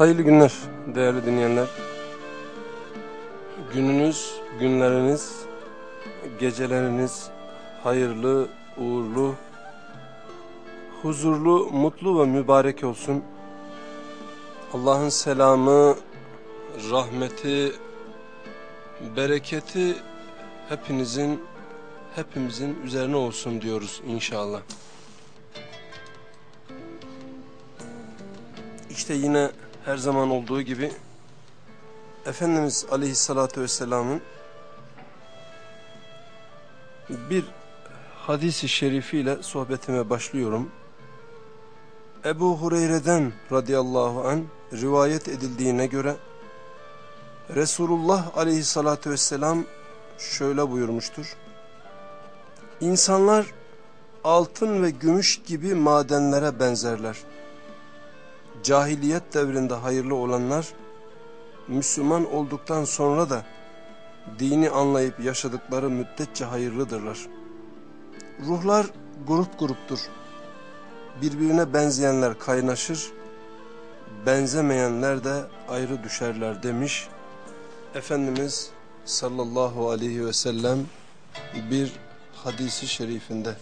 Hayırlı günler değerli dinleyenler. Gününüz, günleriniz, geceleriniz hayırlı, uğurlu, huzurlu, mutlu ve mübarek olsun. Allah'ın selamı, rahmeti, bereketi hepinizin, hepimizin üzerine olsun diyoruz inşallah. İşte yine her zaman olduğu gibi Efendimiz Aleyhisselatü Vesselam'ın bir hadisi şerifiyle sohbetime başlıyorum. Ebu Hureyre'den radıyallahu an rivayet edildiğine göre Resulullah Aleyhisselatü Vesselam şöyle buyurmuştur. İnsanlar altın ve gümüş gibi madenlere benzerler cahiliyet devrinde hayırlı olanlar, Müslüman olduktan sonra da dini anlayıp yaşadıkları müddetçe hayırlıdırlar. Ruhlar grup gruptur. Birbirine benzeyenler kaynaşır, benzemeyenler de ayrı düşerler demiş. Efendimiz sallallahu aleyhi ve sellem bir hadisi şerifinde.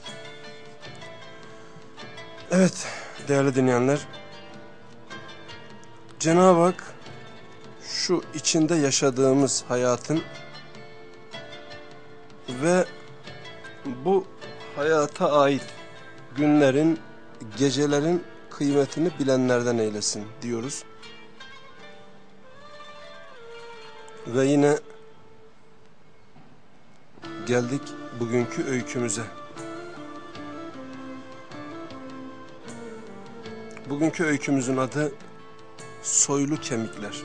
Evet değerli dinleyenler, Cenab-ı Hak şu içinde yaşadığımız hayatın ve bu hayata ait günlerin, gecelerin kıymetini bilenlerden eylesin diyoruz. Ve yine geldik bugünkü öykümüze. Bugünkü öykümüzün adı soylu kemikler.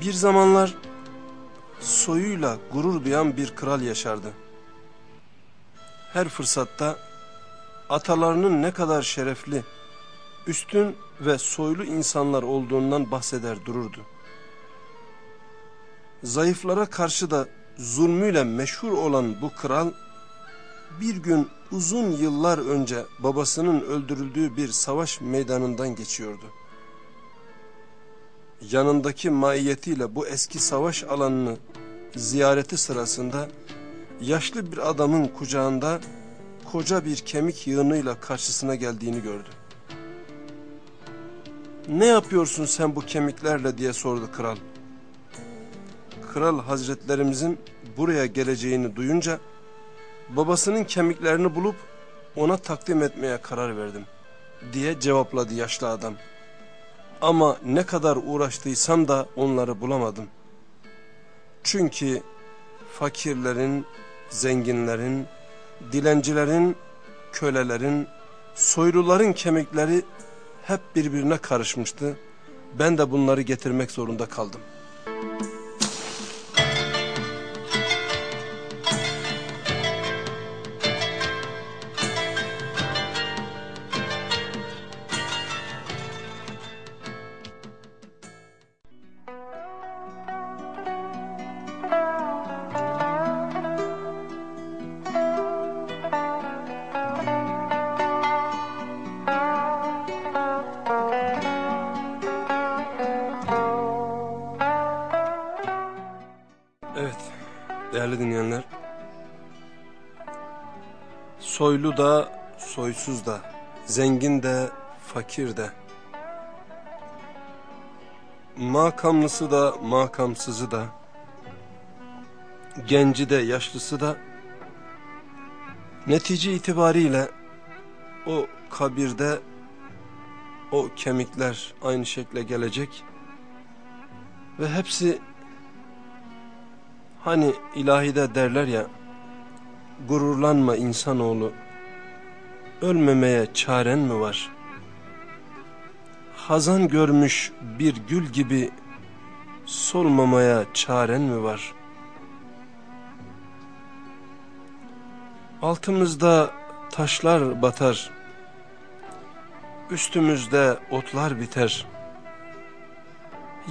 Bir zamanlar soyuyla gurur duyan bir kral yaşardı. Her fırsatta atalarının ne kadar şerefli, üstün ve soylu insanlar olduğundan bahseder dururdu. Zayıflara karşı da zulmüyle meşhur olan bu kral, bir gün uzun yıllar önce babasının öldürüldüğü bir savaş meydanından geçiyordu. Yanındaki maiyetiyle bu eski savaş alanını ziyareti sırasında yaşlı bir adamın kucağında koca bir kemik yığınıyla karşısına geldiğini gördü. Ne yapıyorsun sen bu kemiklerle diye sordu kral. Kral hazretlerimizin buraya geleceğini duyunca babasının kemiklerini bulup ona takdim etmeye karar verdim diye cevapladı yaşlı adam. Ama ne kadar uğraştıysam da onları bulamadım. Çünkü fakirlerin, zenginlerin, dilencilerin, kölelerin, soyluların kemikleri hep birbirine karışmıştı. Ben de bunları getirmek zorunda kaldım. Soylu da, soysuz da, zengin de, fakir de, makamlısı da, makamsızı da, genci de, yaşlısı da, netice itibariyle o kabirde o kemikler aynı şekle gelecek ve hepsi hani ilahide derler ya Gururlanma insanoğlu. Ölmemeye çaren mi var? Hazan görmüş bir gül gibi solmamaya çaren mi var? Altımızda taşlar batar, üstümüzde otlar biter.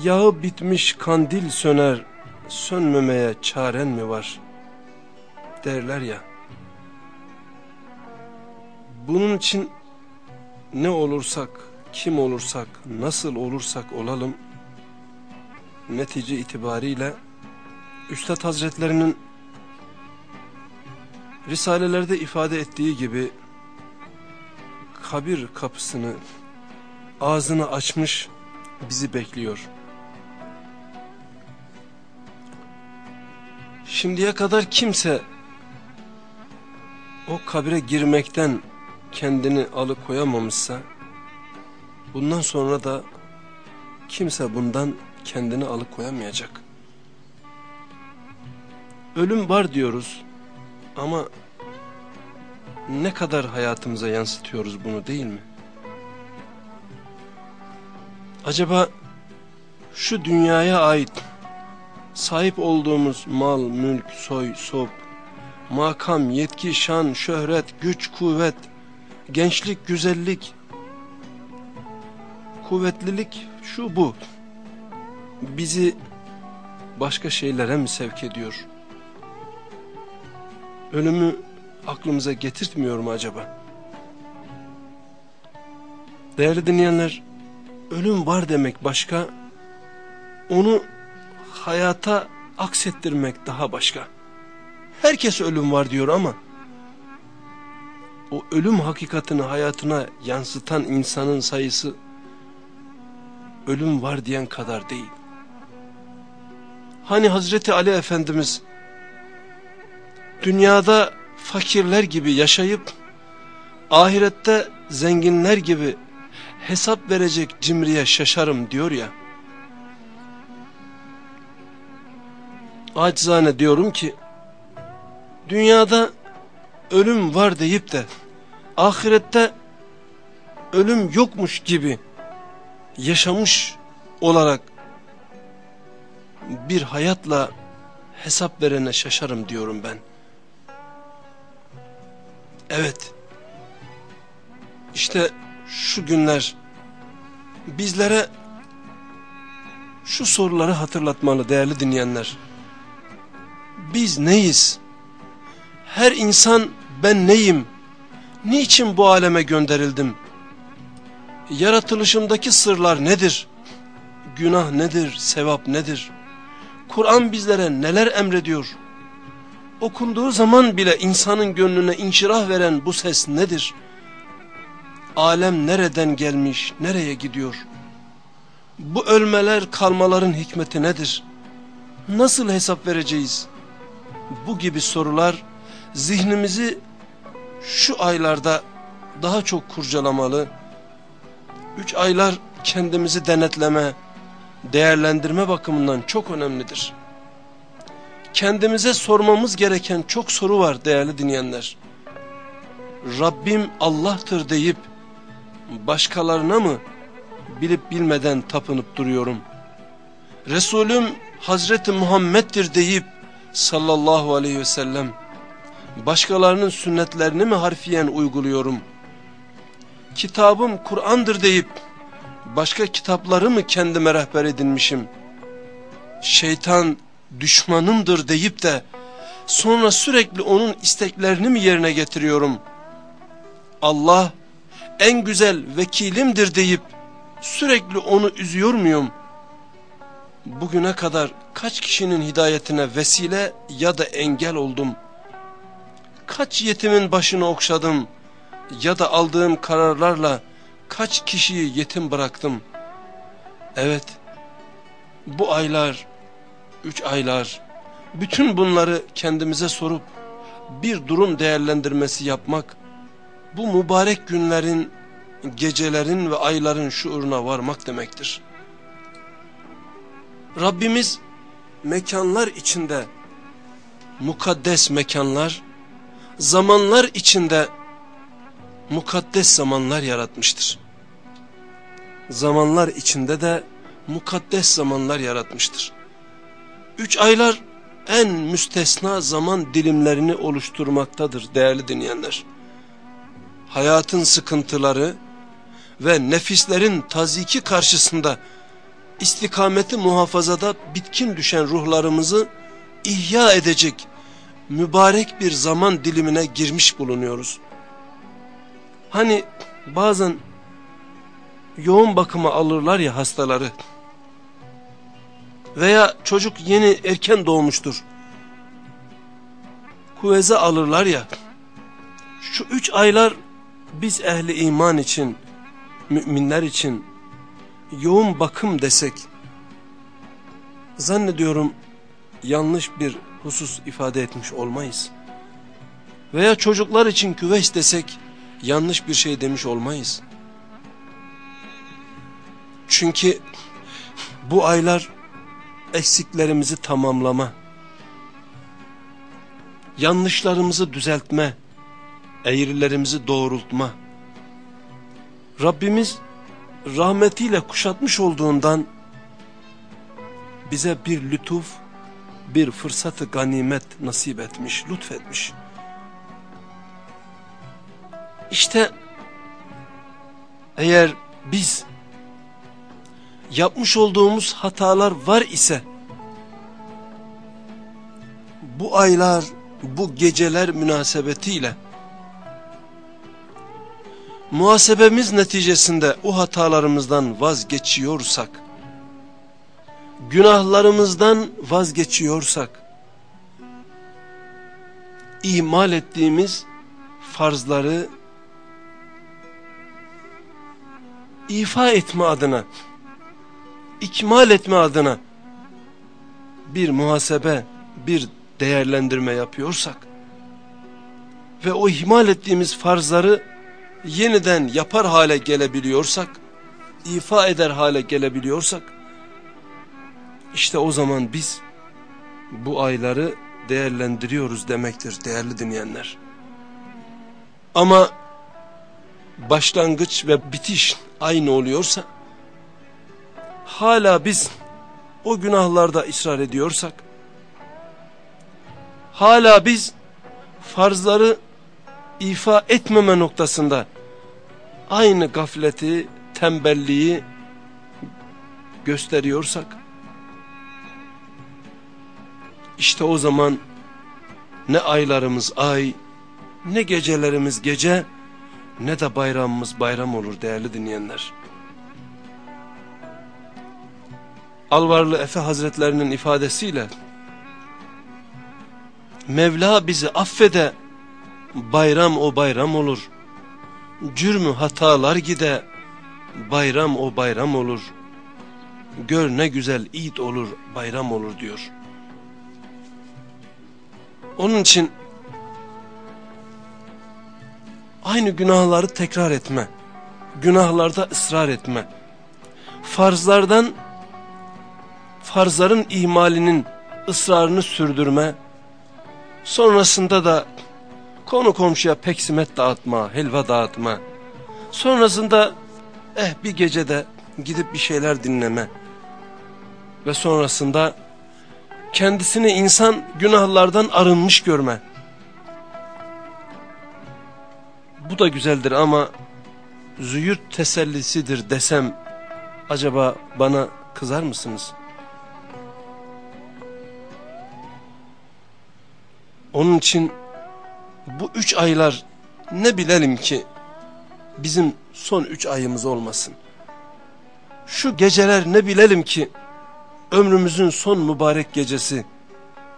Yağı bitmiş kandil söner, sönmemeye çaren mi var?'' Derler ya. Bunun için ne olursak, kim olursak, nasıl olursak olalım, netice itibariyle Üstad Hazretlerinin Risalelerde ifade ettiği gibi kabir kapısını ağzını açmış bizi bekliyor. Şimdiye kadar kimse o kabire girmekten kendini alıkoyamamışsa bundan sonra da kimse bundan kendini alıkoyamayacak. Ölüm var diyoruz ama ne kadar hayatımıza yansıtıyoruz bunu değil mi? Acaba şu dünyaya ait sahip olduğumuz mal, mülk, soy, sop, makam, yetki, şan, şöhret, güç, kuvvet, gençlik, güzellik, kuvvetlilik şu bu. Bizi başka şeylere mi sevk ediyor? Ölümü aklımıza getirtmiyor mu acaba? Değerli dinleyenler, ölüm var demek başka, onu hayata aksettirmek daha başka. Herkes ölüm var diyor ama, o ölüm hakikatini hayatına yansıtan insanın sayısı, ölüm var diyen kadar değil. Hani Hazreti Ali Efendimiz, dünyada fakirler gibi yaşayıp ahirette zenginler gibi hesap verecek cimriye şaşarım diyor ya. Acizane diyorum ki dünyada ölüm var deyip de ahirette ölüm yokmuş gibi yaşamış olarak bir hayatla hesap verene şaşarım diyorum ben. Evet. İşte şu günler bizlere şu soruları hatırlatmalı değerli dinleyenler. Biz neyiz? Her insan ben neyim? Niçin bu aleme gönderildim? Yaratılışımdaki sırlar nedir? Günah nedir? Sevap nedir? Kur'an bizlere neler emrediyor? Okunduğu zaman bile insanın gönlüne inşirah veren bu ses nedir? Alem nereden gelmiş, nereye gidiyor? Bu ölmeler, kalmaların hikmeti nedir? Nasıl hesap vereceğiz? Bu gibi sorular zihnimizi şu aylarda daha çok kurcalamalı. Üç aylar kendimizi denetleme, değerlendirme bakımından çok önemlidir kendimize sormamız gereken çok soru var değerli dinleyenler. Rabbim Allah'tır deyip başkalarına mı bilip bilmeden tapınıp duruyorum? Resulüm Hazreti Muhammed'dir deyip sallallahu aleyhi ve sellem başkalarının sünnetlerini mi harfiyen uyguluyorum? Kitabım Kur'an'dır deyip başka kitapları mı kendime rehber edinmişim? Şeytan düşmanımdır deyip de sonra sürekli onun isteklerini mi yerine getiriyorum? Allah en güzel vekilimdir deyip sürekli onu üzüyor muyum? Bugüne kadar kaç kişinin hidayetine vesile ya da engel oldum? Kaç yetimin başını okşadım ya da aldığım kararlarla kaç kişiyi yetim bıraktım? Evet, bu aylar üç aylar, bütün bunları kendimize sorup bir durum değerlendirmesi yapmak, bu mübarek günlerin, gecelerin ve ayların şuuruna varmak demektir. Rabbimiz mekanlar içinde, mukaddes mekanlar, zamanlar içinde mukaddes zamanlar yaratmıştır. Zamanlar içinde de mukaddes zamanlar yaratmıştır. Üç aylar en müstesna zaman dilimlerini oluşturmaktadır değerli dinleyenler. Hayatın sıkıntıları ve nefislerin taziki karşısında istikameti muhafazada bitkin düşen ruhlarımızı ihya edecek mübarek bir zaman dilimine girmiş bulunuyoruz. Hani bazen yoğun bakıma alırlar ya hastaları. Veya çocuk yeni erken doğmuştur. Kuvveze alırlar ya. Şu üç aylar biz ehli iman için, müminler için yoğun bakım desek, zannediyorum yanlış bir husus ifade etmiş olmayız. Veya çocuklar için küveç desek yanlış bir şey demiş olmayız. Çünkü bu aylar eksiklerimizi tamamlama, yanlışlarımızı düzeltme, eğrilerimizi doğrultma, Rabbimiz rahmetiyle kuşatmış olduğundan bize bir lütuf, bir fırsatı ganimet nasip etmiş, lütfetmiş. İşte eğer biz yapmış olduğumuz hatalar var ise bu aylar, bu geceler münasebetiyle muhasebemiz neticesinde o hatalarımızdan vazgeçiyorsak, günahlarımızdan vazgeçiyorsak, ihmal ettiğimiz farzları ifa etme adına, ikmal etme adına bir muhasebe, bir değerlendirme yapıyorsak ve o ihmal ettiğimiz farzları yeniden yapar hale gelebiliyorsak, ifa eder hale gelebiliyorsak, işte o zaman biz bu ayları değerlendiriyoruz demektir değerli dinleyenler. Ama başlangıç ve bitiş aynı oluyorsa, hala biz o günahlarda ısrar ediyorsak, hala biz farzları ifa etmeme noktasında aynı gafleti, tembelliği gösteriyorsak, işte o zaman ne aylarımız ay, ne gecelerimiz gece, ne de bayramımız bayram olur değerli dinleyenler. Alvarlı Efe Hazretlerinin ifadesiyle, Mevla bizi affede, bayram o bayram olur. Cürmü hatalar gide, bayram o bayram olur. Gör ne güzel id olur, bayram olur diyor. Onun için aynı günahları tekrar etme, günahlarda ısrar etme, farzlardan, farzların ihmalinin ısrarını sürdürme, sonrasında da konu komşuya peksimet dağıtma, helva dağıtma, sonrasında eh bir gecede gidip bir şeyler dinleme. Ve sonrasında kendisini insan günahlardan arınmış görme. Bu da güzeldir ama züğürt tesellisidir desem acaba bana kızar mısınız? Onun için bu üç aylar ne bilelim ki bizim son üç ayımız olmasın. Şu geceler ne bilelim ki ömrümüzün son mübarek gecesi,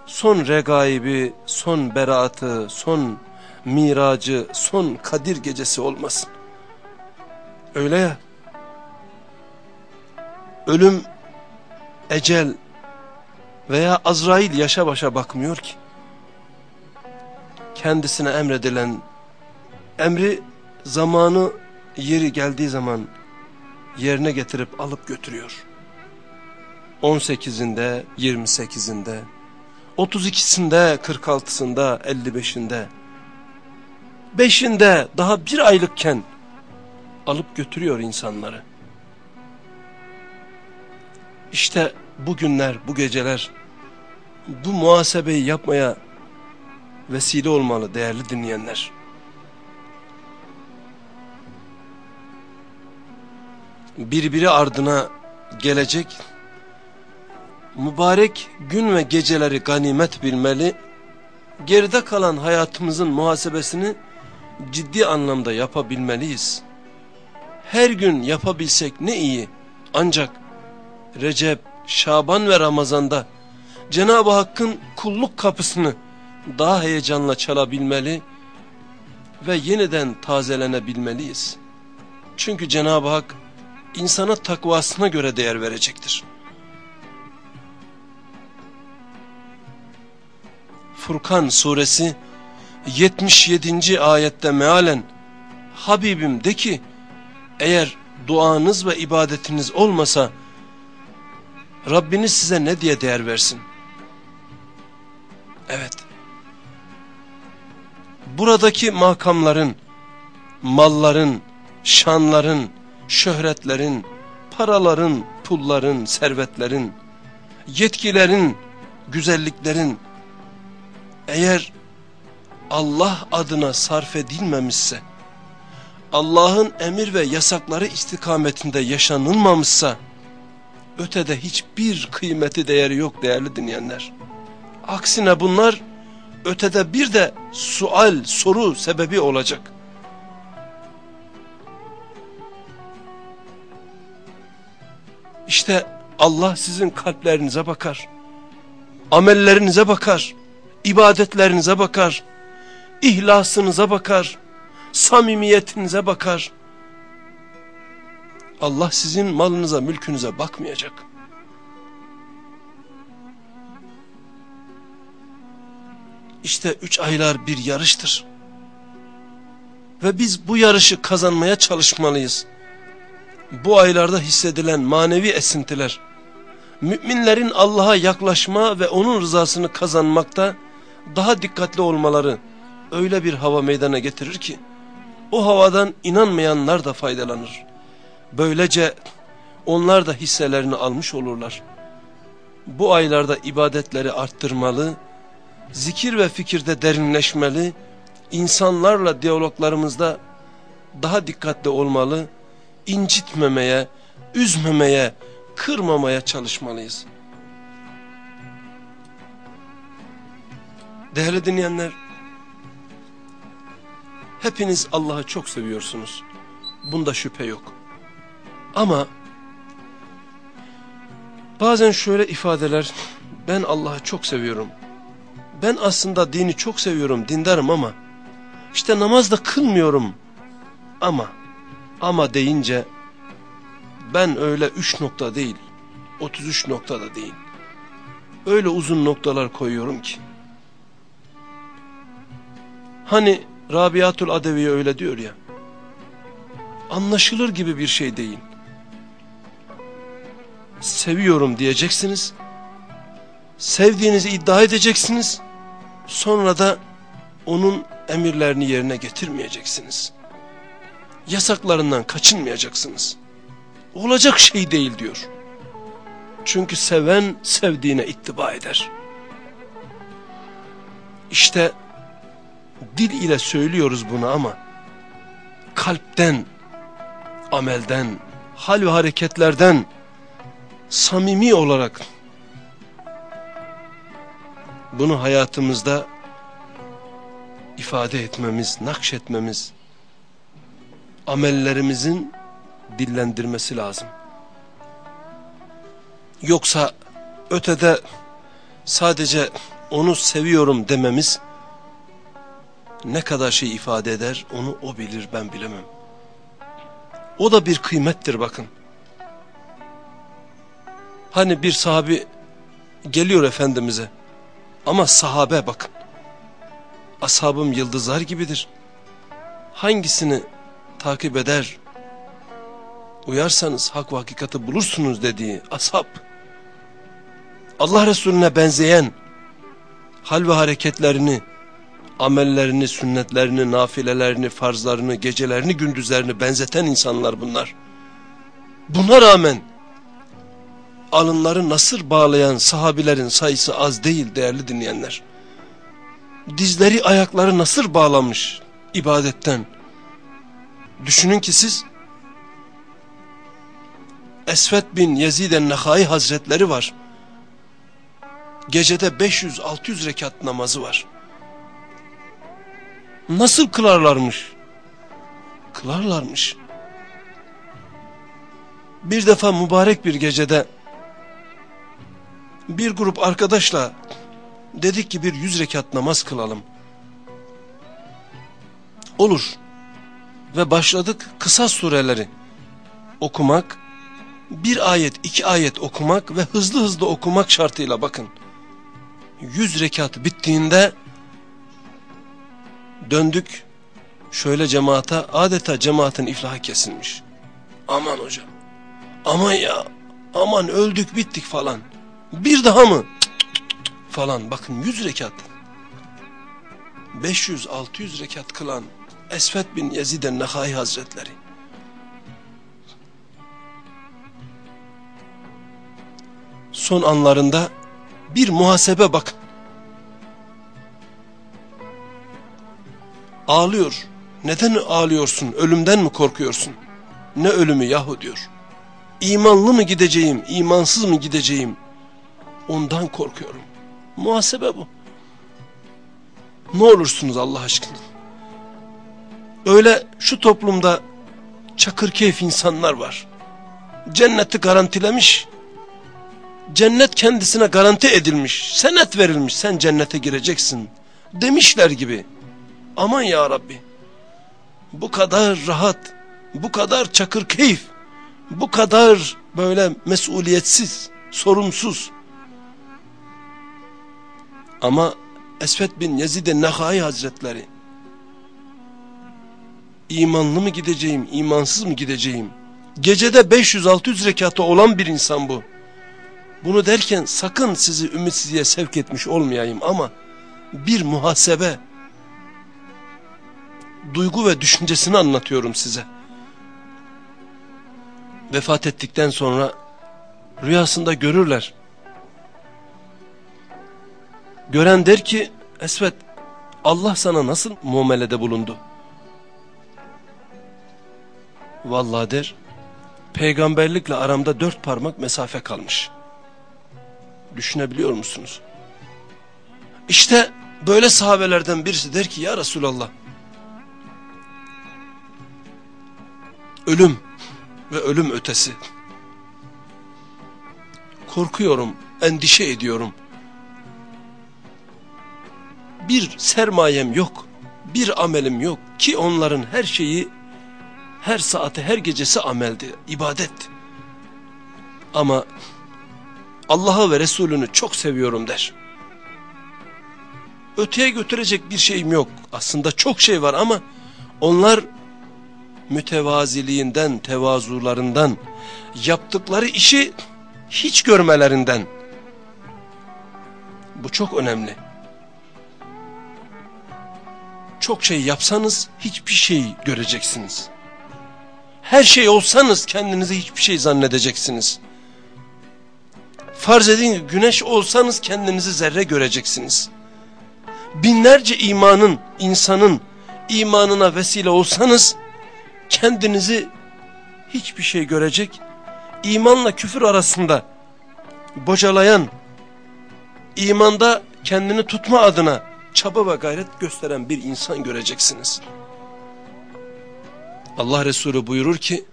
son regaibi, son beraatı, son miracı, son kadir gecesi olmasın. Öyle ya. Ölüm, ecel veya Azrail yaşa başa bakmıyor ki. Kendisine emredilen, emri zamanı yeri geldiği zaman yerine getirip alıp götürüyor. 18'inde, 28'inde, 32'sinde, 46'sında, 55'inde, 5'inde daha bir aylıkken alıp götürüyor insanları. İşte bu günler, bu geceler bu muhasebeyi yapmaya vesile olmalı değerli dinleyenler. Birbiri ardına gelecek mübarek gün ve geceleri ganimet bilmeli, geride kalan hayatımızın muhasebesini ciddi anlamda yapabilmeliyiz. her gün yapabilsek ne iyi. Ancak Recep, Şaban ve Ramazan'da Cenab-ı Hakk'ın kulluk kapısını daha heyecanla çalabilmeli ve yeniden tazelenebilmeliyiz. Çünkü Cenab-ı Hak insana takvasına göre değer verecektir. Furkan suresi 77. ayette mealen Habibim de ki eğer duanız ve ibadetiniz olmasa Rabbiniz size ne diye değer versin? Evet. Buradaki makamların, malların, şanların, şöhretlerin, paraların, pulların, servetlerin, yetkilerin, güzelliklerin eğer Allah adına sarf edilmemişse, Allah'ın emir ve yasakları istikametinde yaşanılmamışsa, ötede hiçbir kıymeti değeri yok değerli dinleyenler. Aksine bunlar ötede bir de sual, soru sebebi olacak. İşte Allah sizin kalplerinize bakar. Amellerinize bakar. İbadetlerinize bakar. ihlasınıza bakar. Samimiyetinize bakar. Allah sizin malınıza, mülkünüze bakmayacak. İşte üç aylar bir yarıştır. Ve biz bu yarışı kazanmaya çalışmalıyız. Bu aylarda hissedilen manevi esintiler, müminlerin Allah'a yaklaşma ve onun rızasını kazanmakta daha dikkatli olmaları öyle bir hava meydana getirir ki, o havadan inanmayanlar da faydalanır. Böylece onlar da hisselerini almış olurlar. Bu aylarda ibadetleri arttırmalı, zikir ve fikirde derinleşmeli, insanlarla diyaloglarımızda daha dikkatli olmalı, incitmemeye, üzmemeye, kırmamaya çalışmalıyız. Değerli dinleyenler, hepiniz Allah'ı çok seviyorsunuz. Bunda şüphe yok. Ama bazen şöyle ifadeler, ben Allah'ı çok seviyorum. Ben aslında dini çok seviyorum, dindarım ama işte namaz da kılmıyorum. Ama, ama deyince ben öyle üç nokta değil, 33 noktada değil. Öyle uzun noktalar koyuyorum ki. Hani Rabiatul Adeviye öyle diyor ya. Anlaşılır gibi bir şey değil seviyorum diyeceksiniz. Sevdiğinizi iddia edeceksiniz. Sonra da onun emirlerini yerine getirmeyeceksiniz. Yasaklarından kaçınmayacaksınız. Olacak şey değil diyor. Çünkü seven sevdiğine ittiba eder. İşte dil ile söylüyoruz bunu ama kalpten, amelden, hal ve hareketlerden samimi olarak bunu hayatımızda ifade etmemiz, nakşetmemiz, amellerimizin dillendirmesi lazım. Yoksa ötede sadece onu seviyorum dememiz ne kadar şey ifade eder onu o bilir ben bilemem. O da bir kıymettir bakın. Hani bir sahabi geliyor Efendimiz'e ama sahabe bakın. Ashabım yıldızlar gibidir. Hangisini takip eder, uyarsanız hak ve hakikati bulursunuz dediği ashab. Allah Resulüne benzeyen hal ve hareketlerini, amellerini, sünnetlerini, nafilelerini, farzlarını, gecelerini, gündüzlerini benzeten insanlar bunlar. Buna rağmen alınları nasır bağlayan sahabilerin sayısı az değil değerli dinleyenler. Dizleri ayakları nasır bağlamış ibadetten. Düşünün ki siz Esvet bin Yezid el-Nehai hazretleri var. Gecede 500-600 rekat namazı var. Nasıl kılarlarmış? Kılarlarmış. Bir defa mübarek bir gecede bir grup arkadaşla dedik ki bir yüz rekat namaz kılalım. Olur. Ve başladık kısa sureleri okumak, bir ayet iki ayet okumak ve hızlı hızlı okumak şartıyla bakın. Yüz rekat bittiğinde döndük şöyle cemaate adeta cemaatin iflahı kesilmiş. Aman hocam aman ya aman öldük bittik falan. Bir daha mı? falan bakın yüz rekat. 500-600 rekat kılan Esvet bin Yazid el-Nehai Hazretleri. Son anlarında bir muhasebe bak. Ağlıyor. Neden ağlıyorsun? Ölümden mi korkuyorsun? Ne ölümü yahu diyor. İmanlı mı gideceğim, imansız mı gideceğim? Ondan korkuyorum. Muhasebe bu. Ne olursunuz Allah aşkına. Öyle şu toplumda çakır keyif insanlar var. Cenneti garantilemiş. Cennet kendisine garanti edilmiş. Senet verilmiş. Sen cennete gireceksin. Demişler gibi. Aman ya Rabbi. Bu kadar rahat. Bu kadar çakır keyif. Bu kadar böyle mesuliyetsiz, sorumsuz. Ama Esvet bin Yazid-i Nehai Hazretleri imanlı mı gideceğim, imansız mı gideceğim? Gecede 500-600 rekatı olan bir insan bu. Bunu derken sakın sizi ümitsizliğe sevk etmiş olmayayım ama bir muhasebe, duygu ve düşüncesini anlatıyorum size. Vefat ettikten sonra rüyasında görürler. Gören der ki Esvet Allah sana nasıl muamelede bulundu? Vallahi der peygamberlikle aramda dört parmak mesafe kalmış. Düşünebiliyor musunuz? İşte böyle sahabelerden birisi der ki ya Resulallah ölüm ve ölüm ötesi korkuyorum endişe ediyorum bir sermayem yok, bir amelim yok ki onların her şeyi, her saati, her gecesi ameldi, ibadet. Ama Allah'ı ve Resulünü çok seviyorum der. Öteye götürecek bir şeyim yok. Aslında çok şey var ama onlar mütevaziliğinden, tevazularından, yaptıkları işi hiç görmelerinden. Bu çok önemli çok şey yapsanız hiçbir şey göreceksiniz. Her şey olsanız kendinizi hiçbir şey zannedeceksiniz. Farz edin güneş olsanız kendinizi zerre göreceksiniz. Binlerce imanın, insanın imanına vesile olsanız kendinizi hiçbir şey görecek, imanla küfür arasında bocalayan, imanda kendini tutma adına çaba ve gayret gösteren bir insan göreceksiniz. Allah Resulü buyurur ki,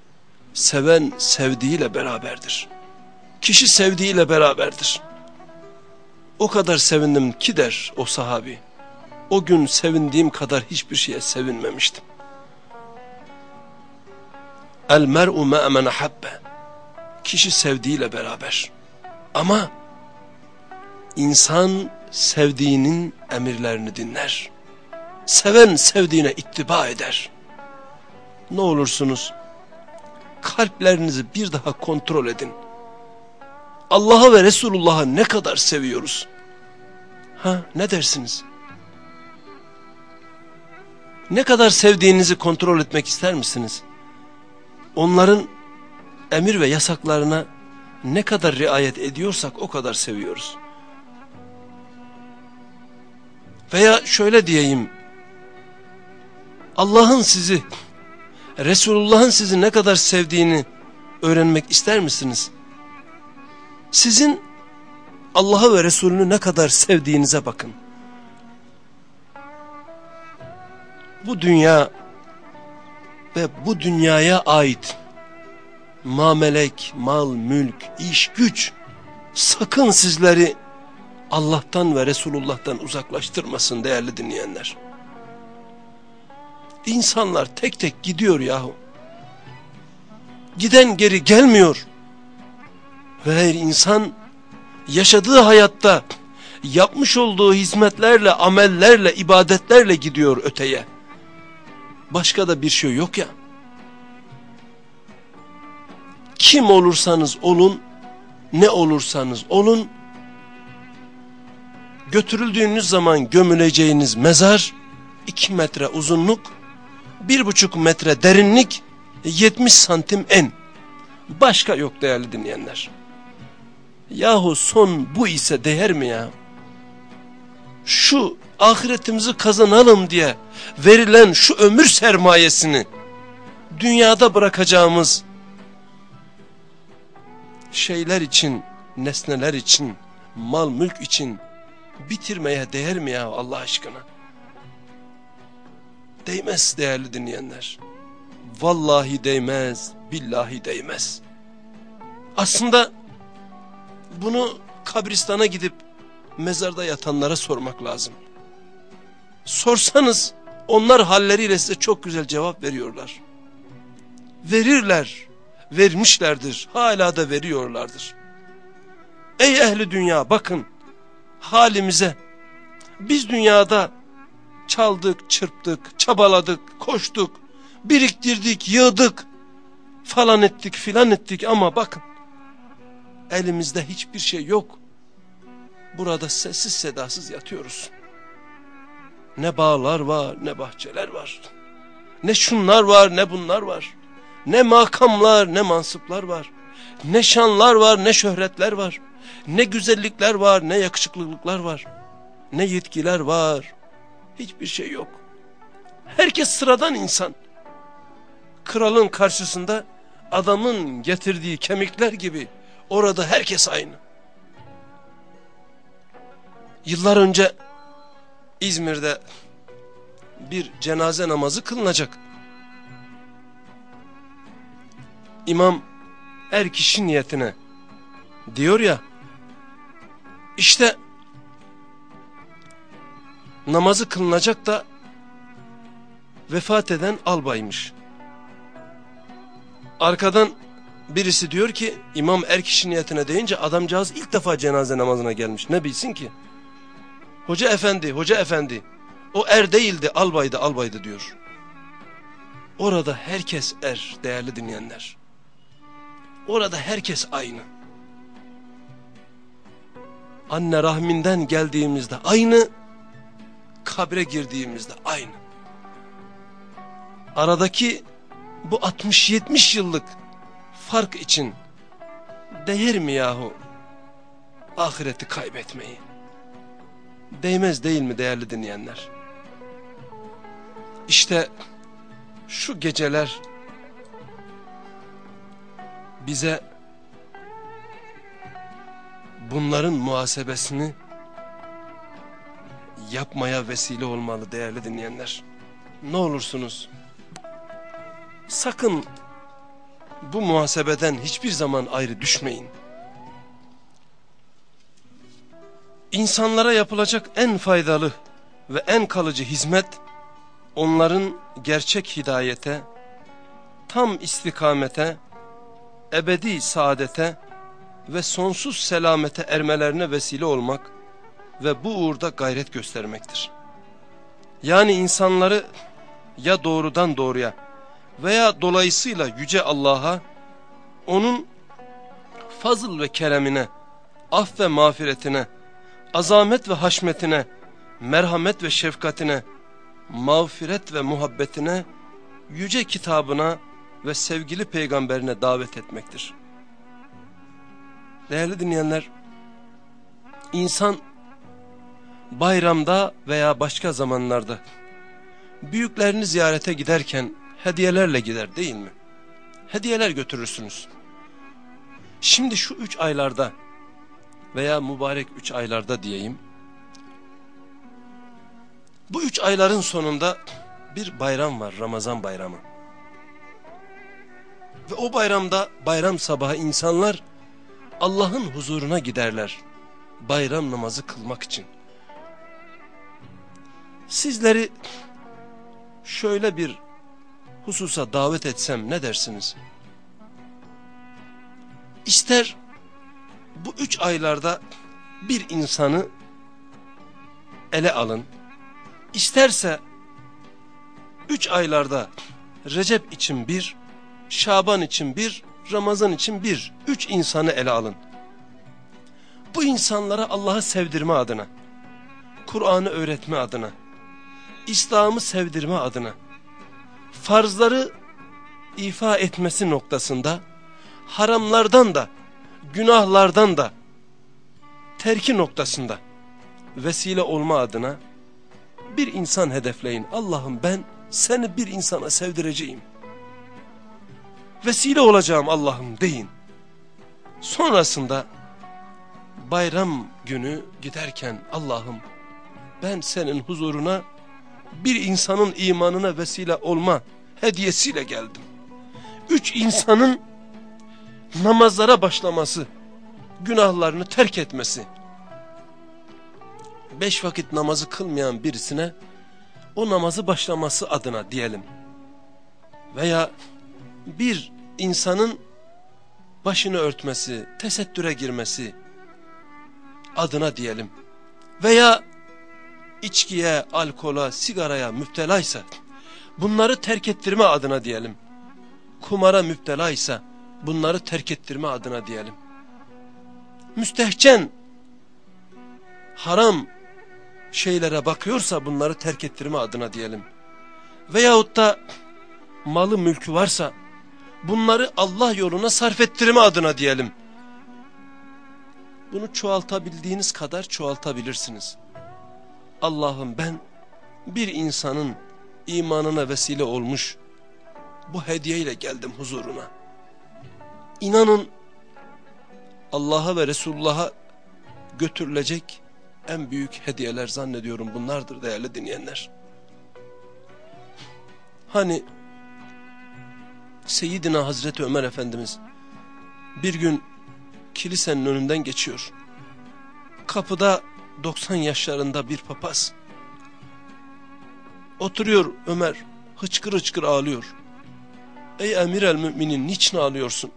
seven sevdiğiyle beraberdir. Kişi sevdiğiyle beraberdir. O kadar sevindim ki der o sahabi. O gün sevindiğim kadar hiçbir şeye sevinmemiştim. El mer'u me'men habbe. Kişi sevdiğiyle beraber. Ama insan sevdiğinin emirlerini dinler. Seven sevdiğine ittiba eder. Ne olursunuz kalplerinizi bir daha kontrol edin. Allah'a ve Resulullah'ı ne kadar seviyoruz? Ha ne dersiniz? Ne kadar sevdiğinizi kontrol etmek ister misiniz? Onların emir ve yasaklarına ne kadar riayet ediyorsak o kadar seviyoruz. Veya şöyle diyeyim. Allah'ın sizi, Resulullah'ın sizi ne kadar sevdiğini öğrenmek ister misiniz? Sizin Allah'ı ve Resulünü ne kadar sevdiğinize bakın. Bu dünya ve bu dünyaya ait mamelek, mal, mülk, iş, güç sakın sizleri Allah'tan ve Resulullah'tan uzaklaştırmasın değerli dinleyenler. İnsanlar tek tek gidiyor yahu. Giden geri gelmiyor. Ve her insan yaşadığı hayatta yapmış olduğu hizmetlerle, amellerle, ibadetlerle gidiyor öteye. Başka da bir şey yok ya. Kim olursanız olun, ne olursanız olun, götürüldüğünüz zaman gömüleceğiniz mezar, iki metre uzunluk, bir buçuk metre derinlik, yetmiş santim en. Başka yok değerli dinleyenler. Yahu son bu ise değer mi ya? Şu ahiretimizi kazanalım diye verilen şu ömür sermayesini dünyada bırakacağımız şeyler için, nesneler için, mal mülk için bitirmeye değer mi ya Allah aşkına? Değmez değerli dinleyenler. Vallahi değmez, billahi değmez. Aslında bunu kabristana gidip mezarda yatanlara sormak lazım. Sorsanız onlar halleriyle size çok güzel cevap veriyorlar. Verirler, vermişlerdir, hala da veriyorlardır. Ey ehli dünya bakın halimize. Biz dünyada çaldık, çırptık, çabaladık, koştuk, biriktirdik, yığdık, falan ettik filan ettik ama bakın elimizde hiçbir şey yok. Burada sessiz sedasız yatıyoruz. Ne bağlar var ne bahçeler var. Ne şunlar var ne bunlar var. Ne makamlar ne mansıplar var. Ne şanlar var ne şöhretler var. Ne güzellikler var ne yakışıklılıklar var. Ne yetkiler var. Hiçbir şey yok. Herkes sıradan insan. Kralın karşısında adamın getirdiği kemikler gibi orada herkes aynı. Yıllar önce İzmir'de bir cenaze namazı kılınacak. İmam er kişi niyetine diyor ya işte namazı kılınacak da vefat eden albaymış. Arkadan birisi diyor ki imam er kişi niyetine deyince adamcağız ilk defa cenaze namazına gelmiş. Ne bilsin ki? Hoca efendi, hoca efendi. O er değildi, albaydı, albaydı diyor. Orada herkes er, değerli dinleyenler. Orada herkes aynı. Anne rahminden geldiğimizde aynı, kabre girdiğimizde aynı. Aradaki bu 60-70 yıllık fark için değer mi yahu ahireti kaybetmeyi? Değmez değil mi değerli dinleyenler? İşte şu geceler bize bunların muhasebesini yapmaya vesile olmalı değerli dinleyenler. Ne olursunuz sakın bu muhasebeden hiçbir zaman ayrı düşmeyin. İnsanlara yapılacak en faydalı ve en kalıcı hizmet onların gerçek hidayete, tam istikamete, ebedi saadete ve sonsuz selamete ermelerine vesile olmak ve bu uğurda gayret göstermektir. Yani insanları ya doğrudan doğruya veya dolayısıyla Yüce Allah'a, onun fazıl ve keremine, af ve mağfiretine, azamet ve haşmetine, merhamet ve şefkatine, mağfiret ve muhabbetine, yüce kitabına ve sevgili peygamberine davet etmektir. Değerli dinleyenler, insan bayramda veya başka zamanlarda büyüklerini ziyarete giderken hediyelerle gider değil mi? Hediyeler götürürsünüz. Şimdi şu üç aylarda veya mübarek üç aylarda diyeyim. Bu üç ayların sonunda bir bayram var Ramazan bayramı. Ve o bayramda bayram sabahı insanlar Allah'ın huzuruna giderler. Bayram namazı kılmak için. Sizleri şöyle bir hususa davet etsem ne dersiniz? İster bu üç aylarda bir insanı ele alın. İsterse üç aylarda Recep için bir, Şaban için bir, Ramazan için bir, üç insanı ele alın. Bu insanlara Allah'ı sevdirme adına, Kur'an'ı öğretme adına, İslam'ı sevdirme adına, farzları ifa etmesi noktasında, haramlardan da, günahlardan da, terki noktasında, vesile olma adına, bir insan hedefleyin. Allah'ım ben seni bir insana sevdireceğim. Vesile olacağım Allah'ım deyin. Sonrasında bayram günü giderken Allah'ım ben senin huzuruna bir insanın imanına vesile olma hediyesiyle geldim. Üç insanın namazlara başlaması, günahlarını terk etmesi, beş vakit namazı kılmayan birisine o namazı başlaması adına diyelim. Veya bir insanın başını örtmesi, tesettüre girmesi adına diyelim. Veya içkiye, alkola, sigaraya müptelaysa bunları terk ettirme adına diyelim. Kumara müptelaysa bunları terk ettirme adına diyelim. Müstehcen, haram şeylere bakıyorsa bunları terk ettirme adına diyelim. Veyahut da malı mülkü varsa bunları Allah yoluna sarf ettirme adına diyelim. Bunu çoğaltabildiğiniz kadar çoğaltabilirsiniz. Allah'ım ben bir insanın imanına vesile olmuş bu hediyeyle geldim huzuruna. İnanın Allah'a ve Resulullah'a götürülecek en büyük hediyeler zannediyorum bunlardır değerli dinleyenler. Hani Seyyidina Hazreti Ömer Efendimiz bir gün kilisenin önünden geçiyor. Kapıda 90 yaşlarında bir papaz. Oturuyor Ömer hıçkır hıçkır ağlıyor. Ey emir el müminin niçin ağlıyorsun?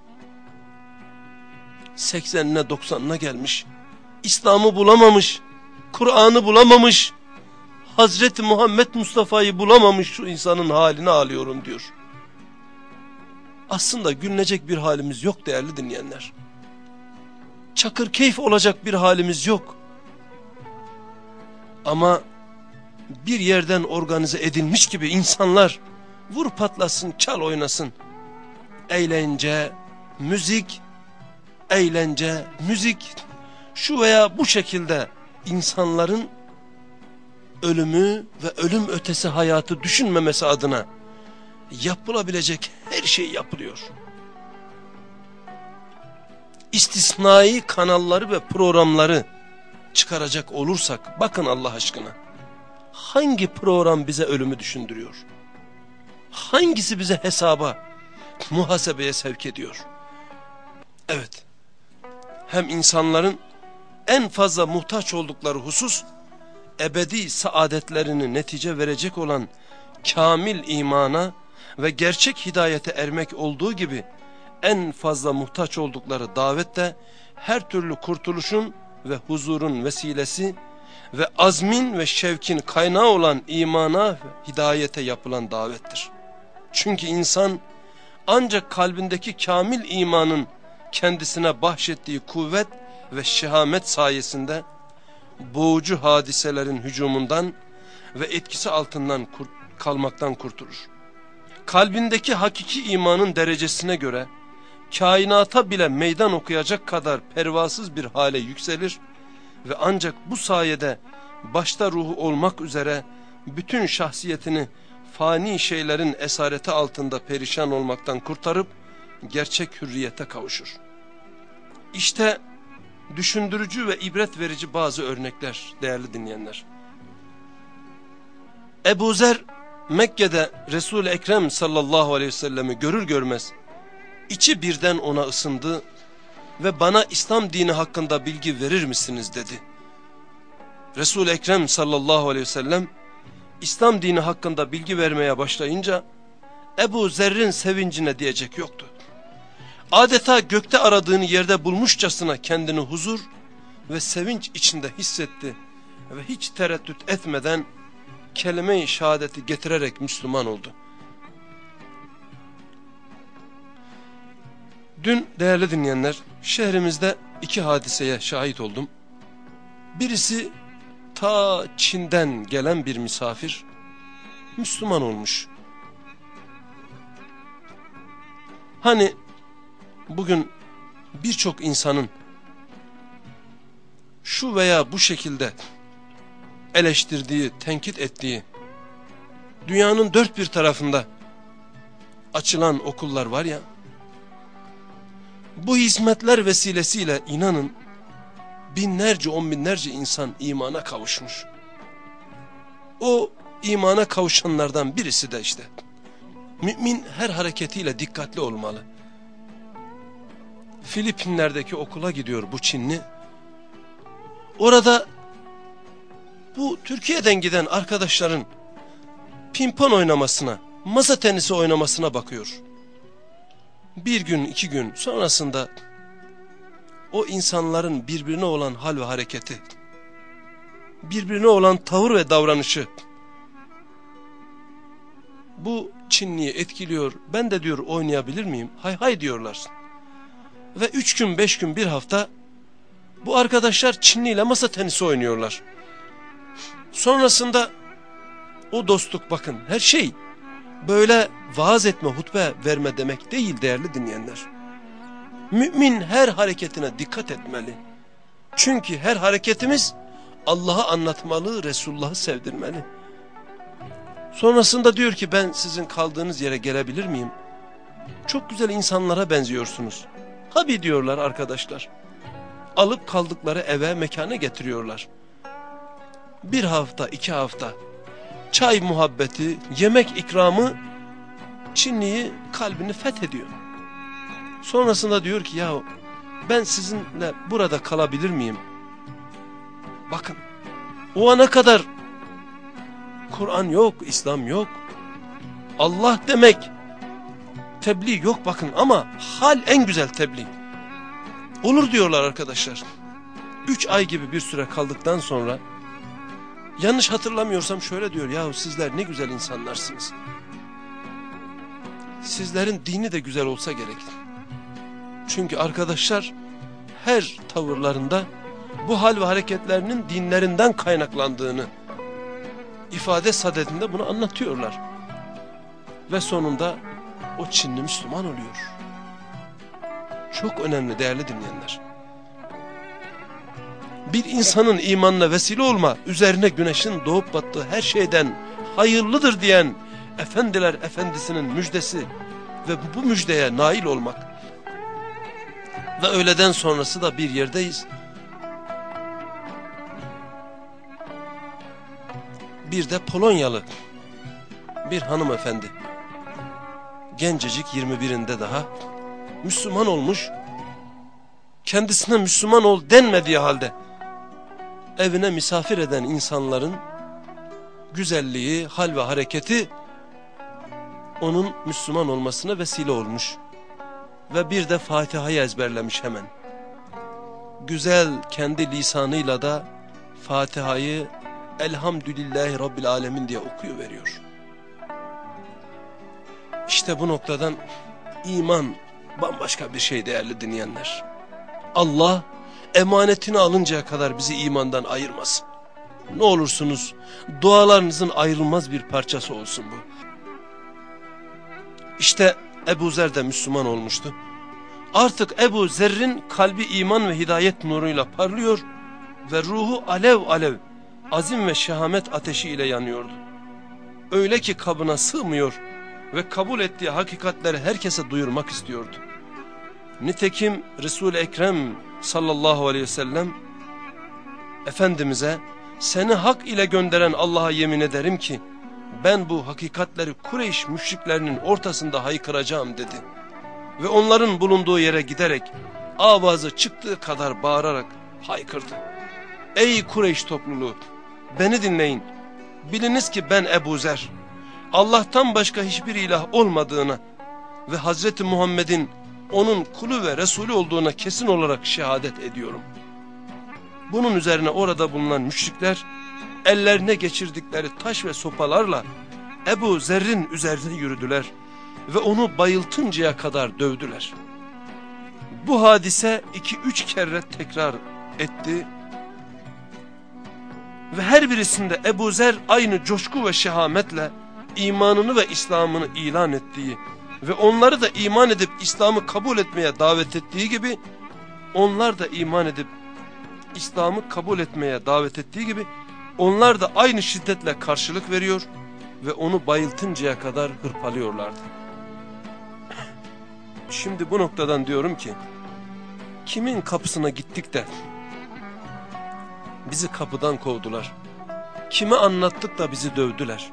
80'ine 90'ına gelmiş. İslam'ı bulamamış. Kur'an'ı bulamamış. Hazreti Muhammed Mustafa'yı bulamamış şu insanın halini ağlıyorum diyor. Aslında gülünecek bir halimiz yok değerli dinleyenler. Çakır keyif olacak bir halimiz yok. Ama bir yerden organize edilmiş gibi insanlar vur patlasın, çal oynasın. Eğlence, müzik, eğlence, müzik şu veya bu şekilde insanların ölümü ve ölüm ötesi hayatı düşünmemesi adına yapılabilecek her şey yapılıyor. İstisnai kanalları ve programları çıkaracak olursak bakın Allah aşkına hangi program bize ölümü düşündürüyor? Hangisi bize hesaba, muhasebeye sevk ediyor? Evet, hem insanların en fazla muhtaç oldukları husus, ebedi saadetlerini netice verecek olan kamil imana ve gerçek hidayete ermek olduğu gibi, en fazla muhtaç oldukları davet de her türlü kurtuluşun ve huzurun vesilesi ve azmin ve şevkin kaynağı olan imana ve hidayete yapılan davettir. Çünkü insan ancak kalbindeki kamil imanın kendisine bahşettiği kuvvet ve şehamet sayesinde boğucu hadiselerin hücumundan ve etkisi altından kur kalmaktan kurtulur. Kalbindeki hakiki imanın derecesine göre kainata bile meydan okuyacak kadar pervasız bir hale yükselir ve ancak bu sayede başta ruhu olmak üzere bütün şahsiyetini fani şeylerin esareti altında perişan olmaktan kurtarıp gerçek hürriyete kavuşur. İşte düşündürücü ve ibret verici bazı örnekler değerli dinleyenler. Ebu Zer Mekke'de Resul-i Ekrem sallallahu aleyhi ve sellemi görür görmez içi birden ona ısındı ve bana İslam dini hakkında bilgi verir misiniz dedi. Resul-i Ekrem sallallahu aleyhi ve sellem İslam dini hakkında bilgi vermeye başlayınca Ebu Zerrin sevincine diyecek yoktu. Adeta gökte aradığını yerde bulmuşçasına kendini huzur ve sevinç içinde hissetti ve hiç tereddüt etmeden kelime-i şehadeti getirerek Müslüman oldu. Dün değerli dinleyenler şehrimizde iki hadiseye şahit oldum. Birisi ta Çin'den gelen bir misafir Müslüman olmuş. Hani bugün birçok insanın şu veya bu şekilde eleştirdiği, tenkit ettiği dünyanın dört bir tarafında açılan okullar var ya bu hizmetler vesilesiyle inanın binlerce on binlerce insan imana kavuşmuş. O imana kavuşanlardan birisi de işte mümin her hareketiyle dikkatli olmalı. Filipinler'deki okula gidiyor bu Çinli. Orada bu Türkiye'den giden arkadaşların pimpon oynamasına, masa tenisi oynamasına bakıyor. Bir gün, iki gün sonrasında o insanların birbirine olan hal ve hareketi, birbirine olan tavır ve davranışı, bu Çinliyi etkiliyor. Ben de diyor oynayabilir miyim? Hay hay diyorlar. Ve üç gün, beş gün, bir hafta bu arkadaşlar Çinli ile masa tenisi oynuyorlar. Sonrasında o dostluk bakın her şey böyle vaaz etme, hutbe verme demek değil değerli dinleyenler. Mümin her hareketine dikkat etmeli. Çünkü her hareketimiz Allah'ı anlatmalı, Resulullah'ı sevdirmeli. Sonrasında diyor ki ben sizin kaldığınız yere gelebilir miyim? Çok güzel insanlara benziyorsunuz. Tabi diyorlar arkadaşlar. Alıp kaldıkları eve mekana getiriyorlar. Bir hafta iki hafta çay muhabbeti yemek ikramı Çinliyi kalbini fethediyor. Sonrasında diyor ki ya ben sizinle burada kalabilir miyim? Bakın o ana kadar Kur'an yok, İslam yok. Allah demek tebliğ yok bakın ama hal en güzel tebliğ. Olur diyorlar arkadaşlar. Üç ay gibi bir süre kaldıktan sonra yanlış hatırlamıyorsam şöyle diyor yahu sizler ne güzel insanlarsınız. Sizlerin dini de güzel olsa gerek. Çünkü arkadaşlar her tavırlarında bu hal ve hareketlerinin dinlerinden kaynaklandığını ifade sadedinde bunu anlatıyorlar. Ve sonunda o Çinli Müslüman oluyor. Çok önemli değerli dinleyenler. Bir insanın imanına vesile olma, üzerine güneşin doğup battığı her şeyden hayırlıdır diyen efendiler efendisinin müjdesi ve bu müjdeye nail olmak. Ve öğleden sonrası da bir yerdeyiz. Bir de Polonyalı bir hanımefendi. Gencecik 21'inde daha Müslüman olmuş. Kendisine Müslüman ol denmediği halde evine misafir eden insanların güzelliği, hal ve hareketi onun Müslüman olmasına vesile olmuş. Ve bir de Fatiha'yı ezberlemiş hemen. Güzel kendi lisanıyla da Fatiha'yı Elhamdülillahi Rabbil Alemin diye okuyor veriyor. İşte bu noktadan iman bambaşka bir şey değerli dinleyenler. Allah emanetini alıncaya kadar bizi imandan ayırmasın. Ne olursunuz dualarınızın ayrılmaz bir parçası olsun bu. İşte Ebu Zer de Müslüman olmuştu. Artık Ebu Zer'in kalbi iman ve hidayet nuruyla parlıyor ve ruhu alev alev azim ve şehamet ateşi ile yanıyordu. Öyle ki kabına sığmıyor ve kabul ettiği hakikatleri herkese duyurmak istiyordu. Nitekim Resul-i Ekrem sallallahu aleyhi ve sellem Efendimiz'e seni hak ile gönderen Allah'a yemin ederim ki ben bu hakikatleri Kureyş müşriklerinin ortasında haykıracağım dedi. ve onların bulunduğu yere giderek avazı çıktığı kadar bağırarak haykırdı. Ey Kureyş topluluğu beni dinleyin. Biliniz ki ben Ebu Zer. Allah'tan başka hiçbir ilah olmadığına ve Hazreti Muhammed'in onun kulu ve Resulü olduğuna kesin olarak şehadet ediyorum. Bunun üzerine orada bulunan müşrikler ellerine geçirdikleri taş ve sopalarla Ebu Zer'in üzerine yürüdüler ve onu bayıltıncaya kadar dövdüler. Bu hadise iki üç kere tekrar etti ve her birisinde Ebu Zer aynı coşku ve şehametle imanını ve İslam'ını ilan ettiği ve onları da iman edip İslam'ı kabul etmeye davet ettiği gibi onlar da iman edip İslam'ı kabul etmeye davet ettiği gibi onlar da aynı şiddetle karşılık veriyor ve onu bayıltıncaya kadar hırpalıyorlardı. Şimdi bu noktadan diyorum ki kimin kapısına gittik de bizi kapıdan kovdular. Kime anlattık da bizi dövdüler.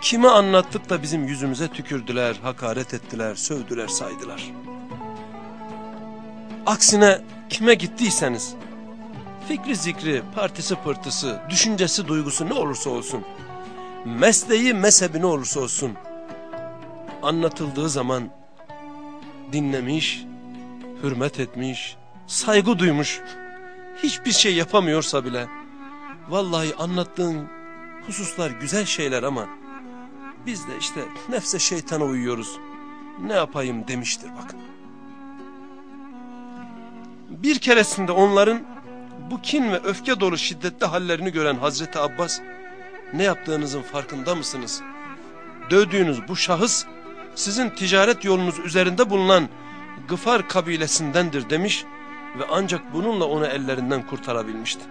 Kime anlattık da bizim yüzümüze tükürdüler, hakaret ettiler, sövdüler, saydılar. Aksine kime gittiyseniz, fikri zikri, partisi pırtısı, düşüncesi duygusu ne olursa olsun, mesleği mezhebi ne olursa olsun, anlatıldığı zaman dinlemiş, hürmet etmiş, saygı duymuş, hiçbir şey yapamıyorsa bile, vallahi anlattığın hususlar güzel şeyler ama, biz de işte nefse şeytana uyuyoruz. Ne yapayım demiştir bakın. Bir keresinde onların bu kin ve öfke dolu şiddetli hallerini gören Hazreti Abbas ne yaptığınızın farkında mısınız? Dövdüğünüz bu şahıs sizin ticaret yolunuz üzerinde bulunan Gıfar kabilesindendir demiş ve ancak bununla onu ellerinden kurtarabilmişti.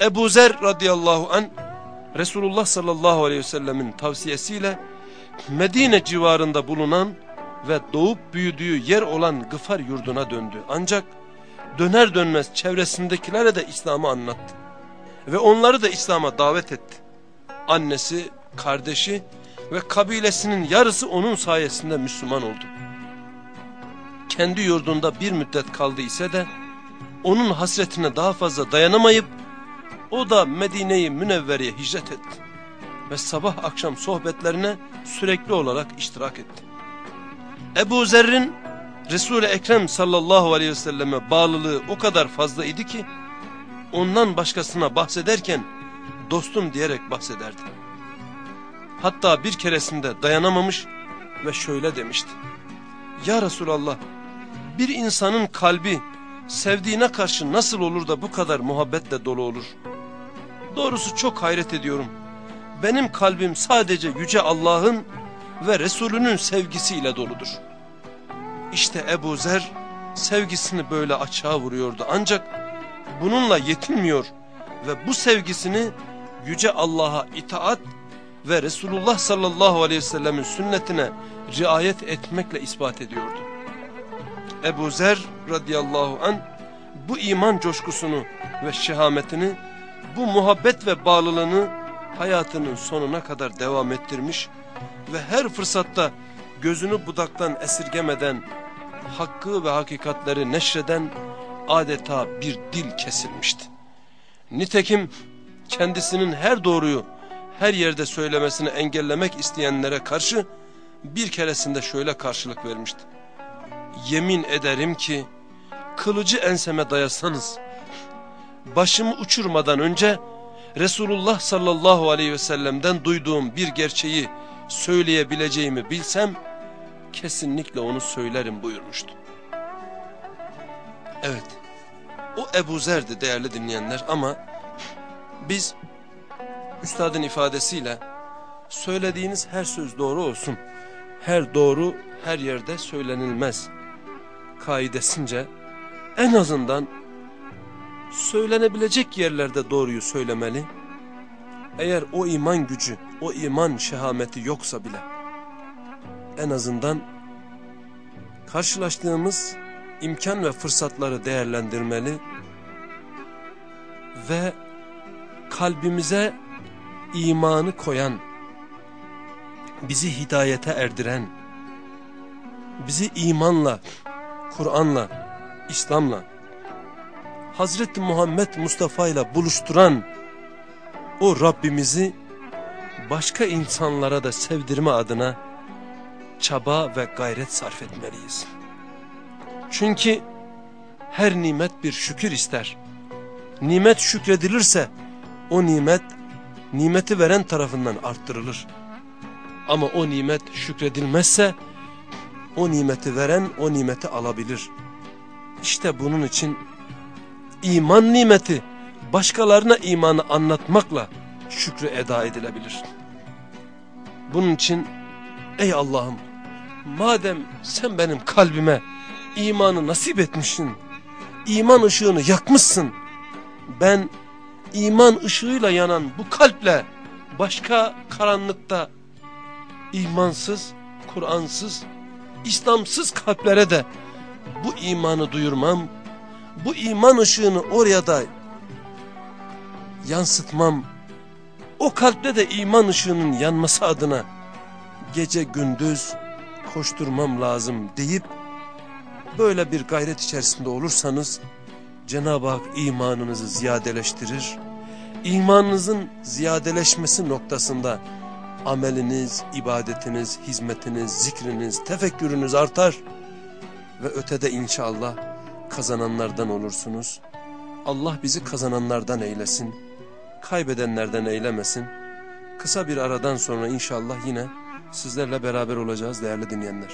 Ebu Zer radıyallahu an Resulullah sallallahu aleyhi ve sellemin tavsiyesiyle Medine civarında bulunan ve doğup büyüdüğü yer olan Gıfar yurduna döndü. Ancak döner dönmez çevresindekilere de İslam'ı anlattı. Ve onları da İslam'a davet etti. Annesi, kardeşi ve kabilesinin yarısı onun sayesinde Müslüman oldu. Kendi yurdunda bir müddet kaldı ise de onun hasretine daha fazla dayanamayıp o da Medine-i Münevvere'ye hicret etti. Ve sabah akşam sohbetlerine sürekli olarak iştirak etti. Ebu Zerrin Resul-i Ekrem sallallahu aleyhi ve selleme bağlılığı o kadar fazla idi ki ondan başkasına bahsederken dostum diyerek bahsederdi. Hatta bir keresinde dayanamamış ve şöyle demişti. Ya Resulallah bir insanın kalbi sevdiğine karşı nasıl olur da bu kadar muhabbetle dolu olur? Doğrusu çok hayret ediyorum. Benim kalbim sadece Yüce Allah'ın ve Resulünün sevgisiyle doludur. İşte Ebu Zer sevgisini böyle açığa vuruyordu ancak bununla yetinmiyor ve bu sevgisini Yüce Allah'a itaat ve Resulullah sallallahu aleyhi ve sellemin sünnetine riayet etmekle ispat ediyordu. Ebu Zer radıyallahu an bu iman coşkusunu ve şehametini bu muhabbet ve bağlılığını hayatının sonuna kadar devam ettirmiş ve her fırsatta gözünü budaktan esirgemeden hakkı ve hakikatleri neşreden adeta bir dil kesilmişti. Nitekim kendisinin her doğruyu her yerde söylemesini engellemek isteyenlere karşı bir keresinde şöyle karşılık vermişti. Yemin ederim ki kılıcı enseme dayasanız başımı uçurmadan önce Resulullah sallallahu aleyhi ve sellem'den duyduğum bir gerçeği söyleyebileceğimi bilsem kesinlikle onu söylerim buyurmuştu. Evet o Ebu Zer'di değerli dinleyenler ama biz üstadın ifadesiyle söylediğiniz her söz doğru olsun. Her doğru her yerde söylenilmez. Kaidesince en azından söylenebilecek yerlerde doğruyu söylemeli. Eğer o iman gücü, o iman şehameti yoksa bile en azından karşılaştığımız imkan ve fırsatları değerlendirmeli ve kalbimize imanı koyan, bizi hidayete erdiren, bizi imanla, Kur'an'la, İslam'la, Hazreti Muhammed Mustafa ile buluşturan o Rabbimizi başka insanlara da sevdirme adına çaba ve gayret sarf etmeliyiz. Çünkü her nimet bir şükür ister. Nimet şükredilirse o nimet nimeti veren tarafından arttırılır. Ama o nimet şükredilmezse o nimeti veren o nimeti alabilir. İşte bunun için iman nimeti başkalarına imanı anlatmakla şükrü eda edilebilir. Bunun için ey Allah'ım madem sen benim kalbime imanı nasip etmişsin, iman ışığını yakmışsın, ben iman ışığıyla yanan bu kalple başka karanlıkta imansız, Kur'ansız, İslamsız kalplere de bu imanı duyurmam, bu iman ışığını oraya da yansıtmam, o kalpte de iman ışığının yanması adına gece gündüz koşturmam lazım deyip böyle bir gayret içerisinde olursanız Cenab-ı Hak imanınızı ziyadeleştirir. İmanınızın ziyadeleşmesi noktasında ameliniz, ibadetiniz, hizmetiniz, zikriniz, tefekkürünüz artar. Ve ötede inşallah kazananlardan olursunuz. Allah bizi kazananlardan eylesin. Kaybedenlerden eylemesin. Kısa bir aradan sonra inşallah yine sizlerle beraber olacağız değerli dinleyenler.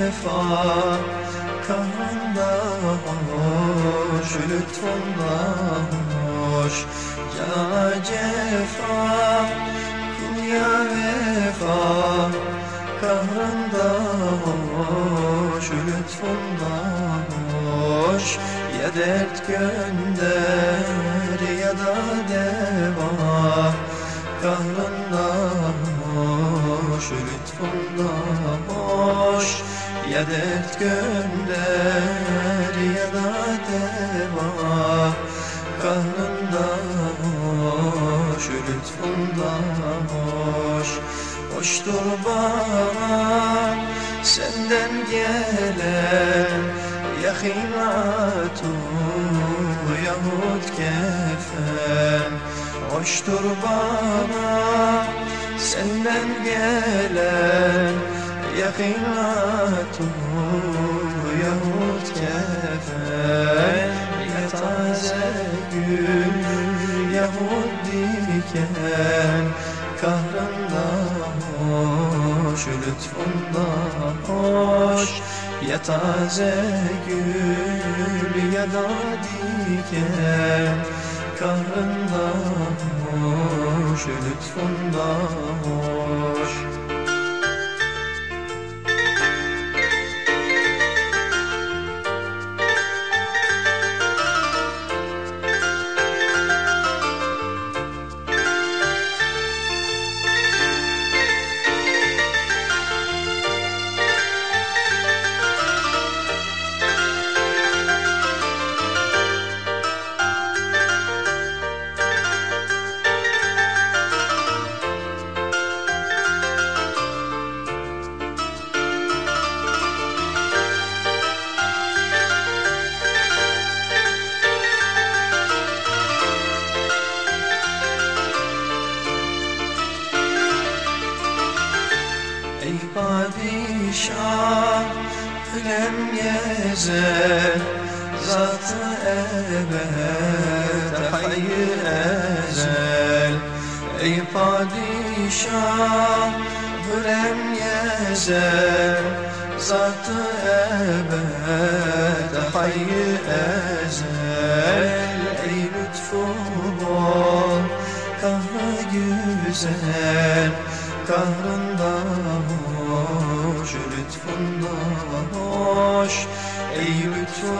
vefa Kanında hoş, lütfunla hoş Ya cefa, kul ya vefa Kahrında hoş, lütfunla hoş Ya dert gönder ya da deva Kahrında hoş, lütfunla hoş ya dert gönder ya da deva. Kahrında hoş, lütfunda hoş. Hoştur bana senden gelen Ya hilatu yahut kefen. Hoştur bana senden gelen يا قيمته يهود kefen Ya taze gül Yahut diken Kahrında hoş Lütfunda hoş Ya taze gül Ya da diken Kahrında hoş Lütfunda hoş. yaşa Ölem geze Zatı ebed Hayy ezel. Ey padişah Ölem geze Zatı ebed Hayy ezel. Ey lütfu bol Kahrı güzel Kahrında bol hoş Ey lütfu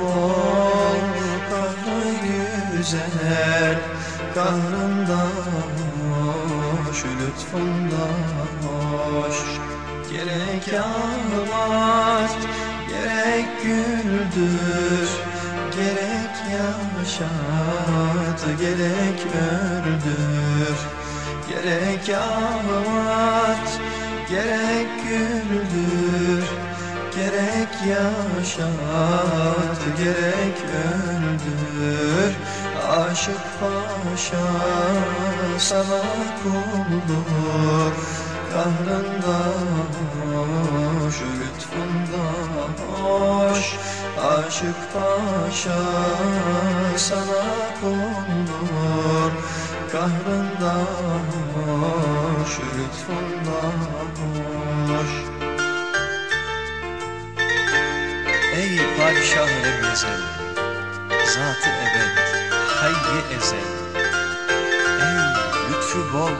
bol kahrı güzel Kahrında hoş lütfunda hoş. Gerek ağlat gerek güldür Gerek yaşat gerek öldür Gerek ağlat gerek güldür yaşat gerek öldür. Aşık paşa sana kuldur Kahrında hoş, lütfunda hoş. Aşık paşa sana kuldur Kahrında hoş, lütfunda hoş Ey padişah ezel, zatı ebed, hayyi ezel. Ey lütfu bol,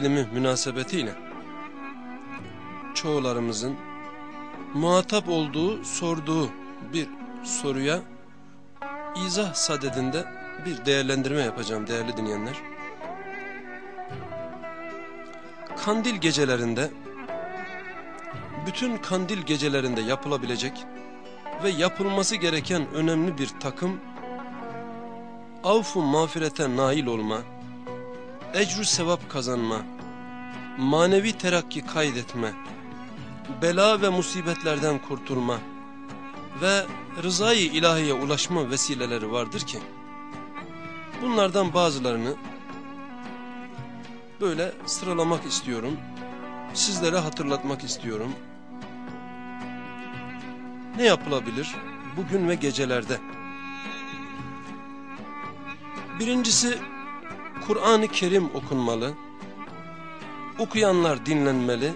dilimi münasebetiyle çoğularımızın muhatap olduğu, sorduğu bir soruya izah sadedinde bir değerlendirme yapacağım değerli dinleyenler. Kandil gecelerinde bütün kandil gecelerinde yapılabilecek ve yapılması gereken önemli bir takım avfu mağfirete nail olma, ecru sevap kazanma, manevi terakki kaydetme, bela ve musibetlerden kurtulma ve rızayı ilahiye ulaşma vesileleri vardır ki, bunlardan bazılarını böyle sıralamak istiyorum, sizlere hatırlatmak istiyorum. Ne yapılabilir bugün ve gecelerde? Birincisi Kur'an-ı Kerim okunmalı, okuyanlar dinlenmeli,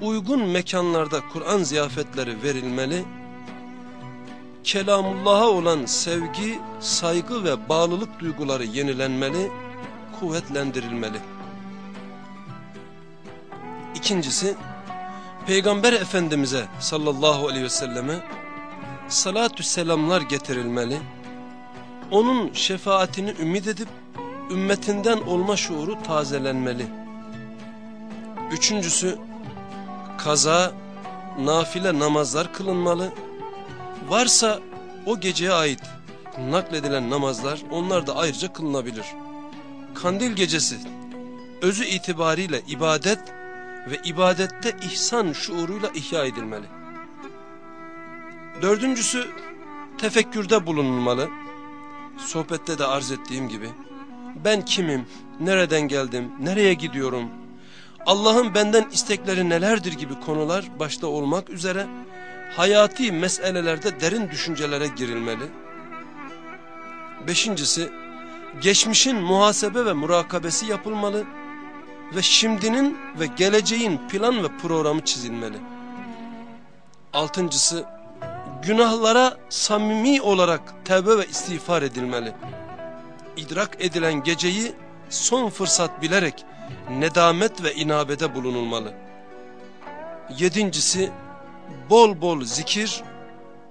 uygun mekanlarda Kur'an ziyafetleri verilmeli, kelamullah'a olan sevgi, saygı ve bağlılık duyguları yenilenmeli, kuvvetlendirilmeli. İkincisi, Peygamber Efendimiz'e sallallahu aleyhi ve selleme salatü selamlar getirilmeli, onun şefaatini ümit edip ümmetinden olma şuuru tazelenmeli. Üçüncüsü, kaza, nafile namazlar kılınmalı, varsa o geceye ait nakledilen namazlar onlar da ayrıca kılınabilir. Kandil gecesi özü itibariyle ibadet ve ibadette ihsan şuuruyla ihya edilmeli. Dördüncüsü tefekkürde bulunulmalı. Sohbette de arz ettiğim gibi ben kimim, nereden geldim, nereye gidiyorum, Allah'ın benden istekleri nelerdir gibi konular başta olmak üzere hayati meselelerde derin düşüncelere girilmeli. Beşincisi, geçmişin muhasebe ve murakabesi yapılmalı ve şimdinin ve geleceğin plan ve programı çizilmeli. Altıncısı, günahlara samimi olarak tevbe ve istiğfar edilmeli. İdrak edilen geceyi son fırsat bilerek nedamet ve inabede bulunulmalı. Yedincisi, bol bol zikir,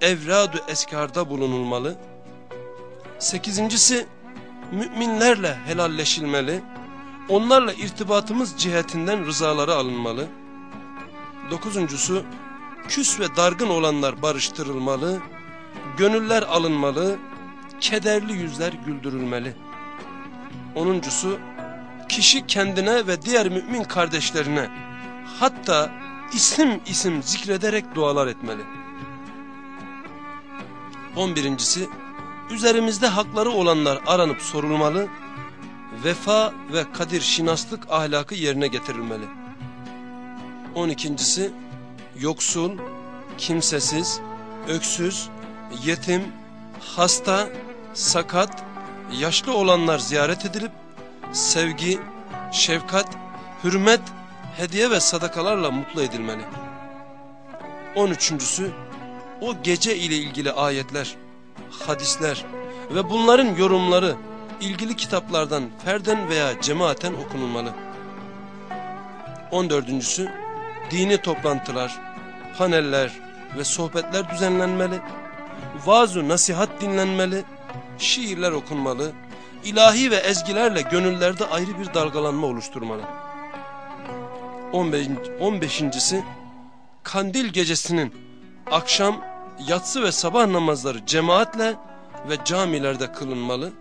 evradu eskarda bulunulmalı. Sekizincisi, müminlerle helalleşilmeli, onlarla irtibatımız cihetinden rızaları alınmalı. Dokuzuncusu, küs ve dargın olanlar barıştırılmalı, gönüller alınmalı, kederli yüzler güldürülmeli. Onuncusu, kişi kendine ve diğer mümin kardeşlerine hatta isim isim zikrederek dualar etmeli. On birincisi, üzerimizde hakları olanlar aranıp sorulmalı, vefa ve kadir şinaslık ahlakı yerine getirilmeli. On ikincisi, yoksul, kimsesiz, öksüz, yetim, hasta, sakat, yaşlı olanlar ziyaret edilip, sevgi, şefkat, hürmet, hediye ve sadakalarla mutlu edilmeli. On üçüncüsü, o gece ile ilgili ayetler, hadisler ve bunların yorumları ilgili kitaplardan ferden veya cemaaten okunulmalı. On dördüncüsü, dini toplantılar, paneller ve sohbetler düzenlenmeli, vaaz nasihat dinlenmeli, şiirler okunmalı, ilahi ve ezgilerle gönüllerde ayrı bir dalgalanma oluşturmalı. 15. 15. Kandil gecesinin akşam, yatsı ve sabah namazları cemaatle ve camilerde kılınmalı.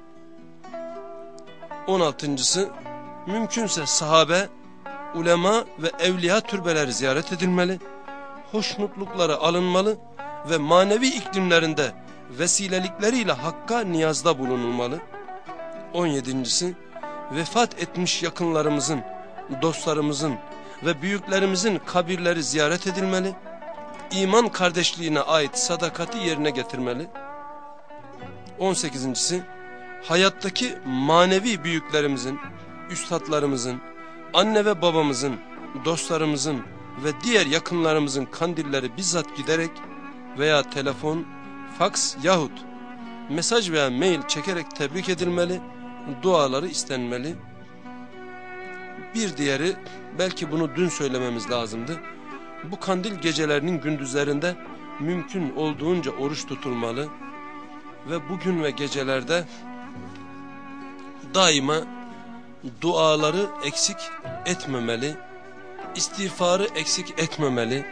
16. Mümkünse sahabe, ulema ve evliya türbeleri ziyaret edilmeli, hoşnutlukları alınmalı ve manevi iklimlerinde vesilelikleriyle Hakk'a niyazda bulunulmalı. 17. Vefat etmiş yakınlarımızın, dostlarımızın ve büyüklerimizin kabirleri ziyaret edilmeli, iman kardeşliğine ait sadakati yerine getirmeli. 18. Hayattaki manevi büyüklerimizin, üstadlarımızın, anne ve babamızın, dostlarımızın ve diğer yakınlarımızın kandilleri bizzat giderek veya telefon, faks yahut mesaj veya mail çekerek tebrik edilmeli, duaları istenmeli. Bir diğeri belki bunu dün söylememiz lazımdı. Bu kandil gecelerinin gündüzlerinde mümkün olduğunca oruç tutulmalı ve bugün ve gecelerde daima duaları eksik etmemeli, istiğfarı eksik etmemeli,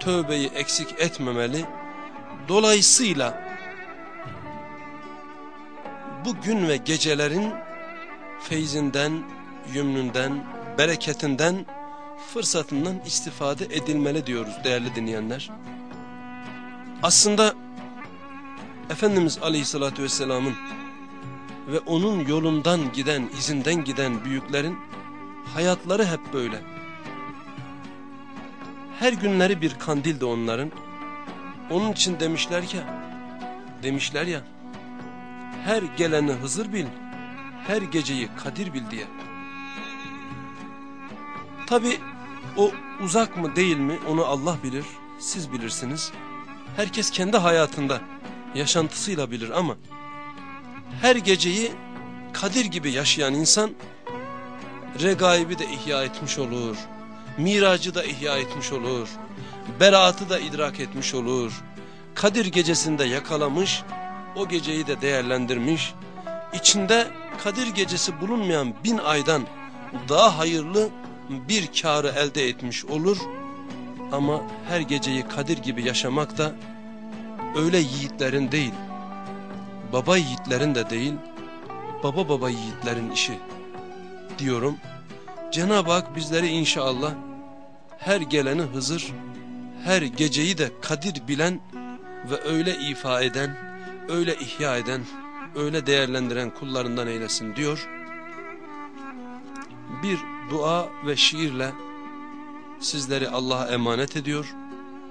tövbeyi eksik etmemeli. Dolayısıyla bu gün ve gecelerin feyzinden, yümnünden, bereketinden, fırsatından istifade edilmeli diyoruz değerli dinleyenler. Aslında Efendimiz Aleyhisselatü Vesselam'ın ve onun yolundan giden, izinden giden büyüklerin hayatları hep böyle. Her günleri bir kandildi onların. Onun için demişler ki, demişler ya, her geleni Hızır bil, her geceyi Kadir bil diye. Tabi o uzak mı değil mi onu Allah bilir, siz bilirsiniz. Herkes kendi hayatında, yaşantısıyla bilir ama her geceyi Kadir gibi yaşayan insan regaibi de ihya etmiş olur. Miracı da ihya etmiş olur. Beraatı da idrak etmiş olur. Kadir gecesinde yakalamış, o geceyi de değerlendirmiş. İçinde Kadir gecesi bulunmayan bin aydan daha hayırlı bir karı elde etmiş olur. Ama her geceyi Kadir gibi yaşamak da öyle yiğitlerin değil, baba yiğitlerin de değil, baba baba yiğitlerin işi diyorum. Cenab-ı Hak bizleri inşallah her geleni Hızır, her geceyi de Kadir bilen ve öyle ifa eden, öyle ihya eden, öyle değerlendiren kullarından eylesin diyor. Bir dua ve şiirle sizleri Allah'a emanet ediyor.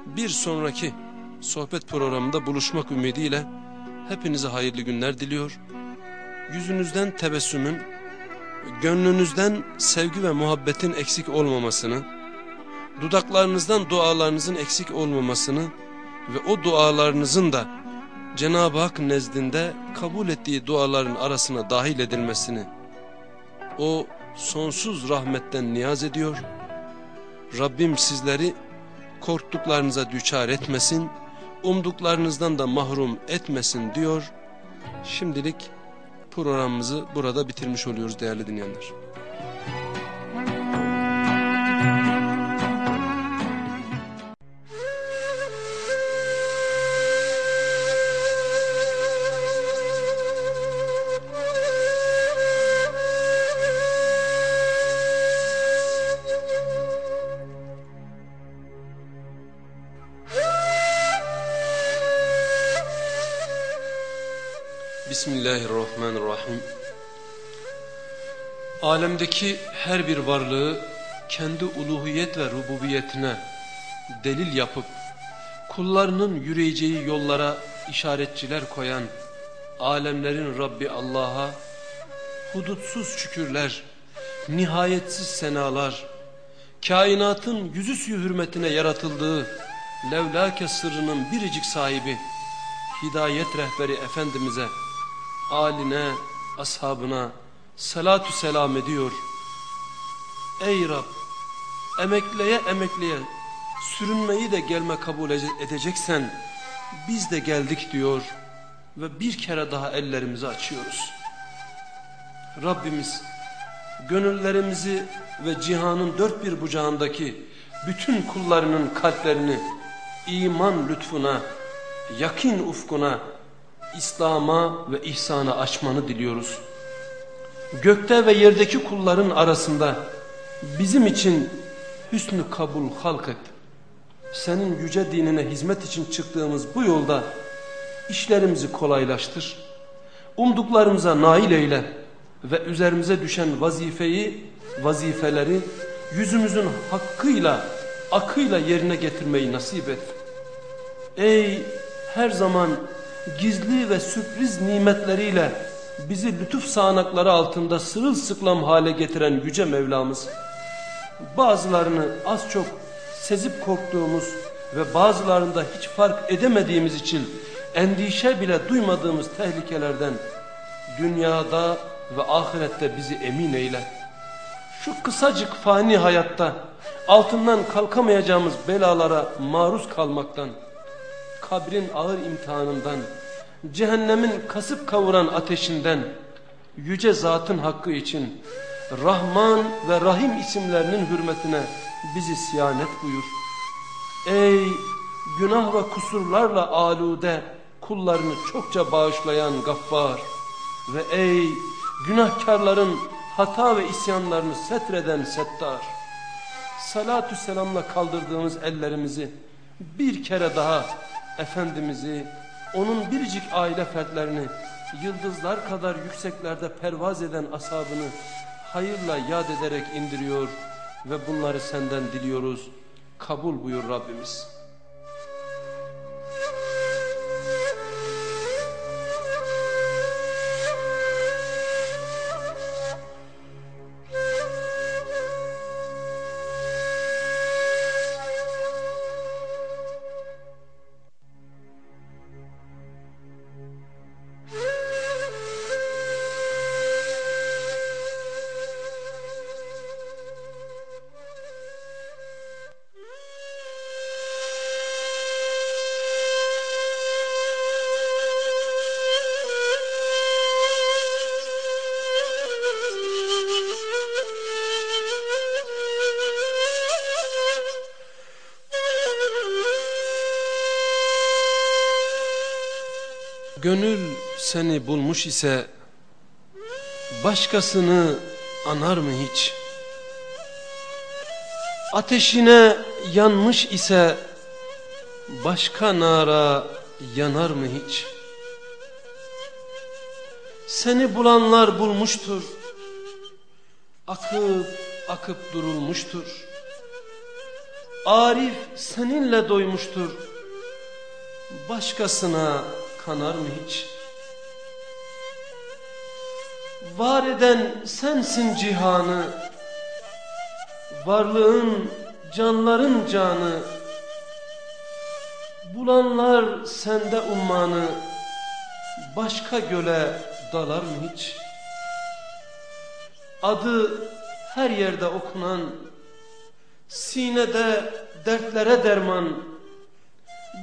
Bir sonraki sohbet programında buluşmak ümidiyle hepinize hayırlı günler diliyor. Yüzünüzden tebessümün, gönlünüzden sevgi ve muhabbetin eksik olmamasını, dudaklarınızdan dualarınızın eksik olmamasını ve o dualarınızın da Cenab-ı Hak nezdinde kabul ettiği duaların arasına dahil edilmesini o sonsuz rahmetten niyaz ediyor. Rabbim sizleri korktuklarınıza düçar etmesin, umduklarınızdan da mahrum etmesin diyor. Şimdilik programımızı burada bitirmiş oluyoruz değerli dinleyenler. Alemdeki her bir varlığı kendi uluhiyet ve rububiyetine delil yapıp kullarının yürüyeceği yollara işaretçiler koyan alemlerin Rabbi Allah'a hudutsuz şükürler, nihayetsiz senalar, kainatın yüzü suyu hürmetine yaratıldığı levlake sırrının biricik sahibi, hidayet rehberi Efendimiz'e aline, ashabına salatu selam ediyor. Ey Rab, emekleye emekleye sürünmeyi de gelme kabul edeceksen biz de geldik diyor ve bir kere daha ellerimizi açıyoruz. Rabbimiz gönüllerimizi ve cihanın dört bir bucağındaki bütün kullarının kalplerini iman lütfuna, yakin ufkuna, İslam'a ve ihsana açmanı diliyoruz. Gökte ve yerdeki kulların arasında bizim için hüsnü kabul halk et. Senin yüce dinine hizmet için çıktığımız bu yolda işlerimizi kolaylaştır. Umduklarımıza nail eyle ve üzerimize düşen vazifeyi, vazifeleri yüzümüzün hakkıyla, akıyla yerine getirmeyi nasip et. Ey her zaman gizli ve sürpriz nimetleriyle bizi lütuf sağanakları altında sırılsıklam hale getiren Yüce Mevlamız, bazılarını az çok sezip korktuğumuz ve bazılarında hiç fark edemediğimiz için endişe bile duymadığımız tehlikelerden dünyada ve ahirette bizi emin eyle. Şu kısacık fani hayatta altından kalkamayacağımız belalara maruz kalmaktan, kabrin ağır imtihanından, cehennemin kasıp kavuran ateşinden, yüce zatın hakkı için Rahman ve Rahim isimlerinin hürmetine bizi siyanet buyur. Ey günah ve kusurlarla alude kullarını çokça bağışlayan gaffar ve ey günahkarların hata ve isyanlarını setreden settar. Salatü selamla kaldırdığımız ellerimizi bir kere daha Efendimiz'i, onun biricik aile fertlerini, yıldızlar kadar yükseklerde pervaz eden asabını hayırla yad ederek indiriyor ve bunları senden diliyoruz. Kabul buyur Rabbimiz. Gönül seni bulmuş ise başkasını anar mı hiç? Ateşine yanmış ise başka nara yanar mı hiç? Seni bulanlar bulmuştur, akıp akıp durulmuştur. Arif seninle doymuştur. Başkasına kanar mı hiç? Var eden sensin cihanı. Varlığın canların canı. Bulanlar sende ummanı. Başka göle dalar mı hiç? Adı her yerde okunan, sinede dertlere derman,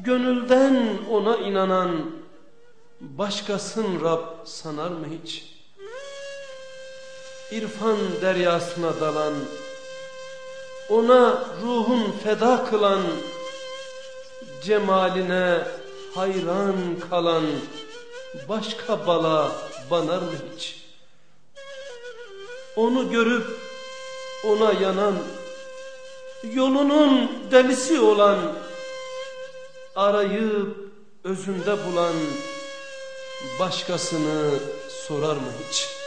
gönülden ona inanan, başkasın Rab sanar mı hiç? İrfan deryasına dalan, ona ruhun feda kılan, cemaline hayran kalan, başka bala banar mı hiç? Onu görüp ona yanan, yolunun delisi olan, arayıp özünde bulan, başkasını sorar mı hiç?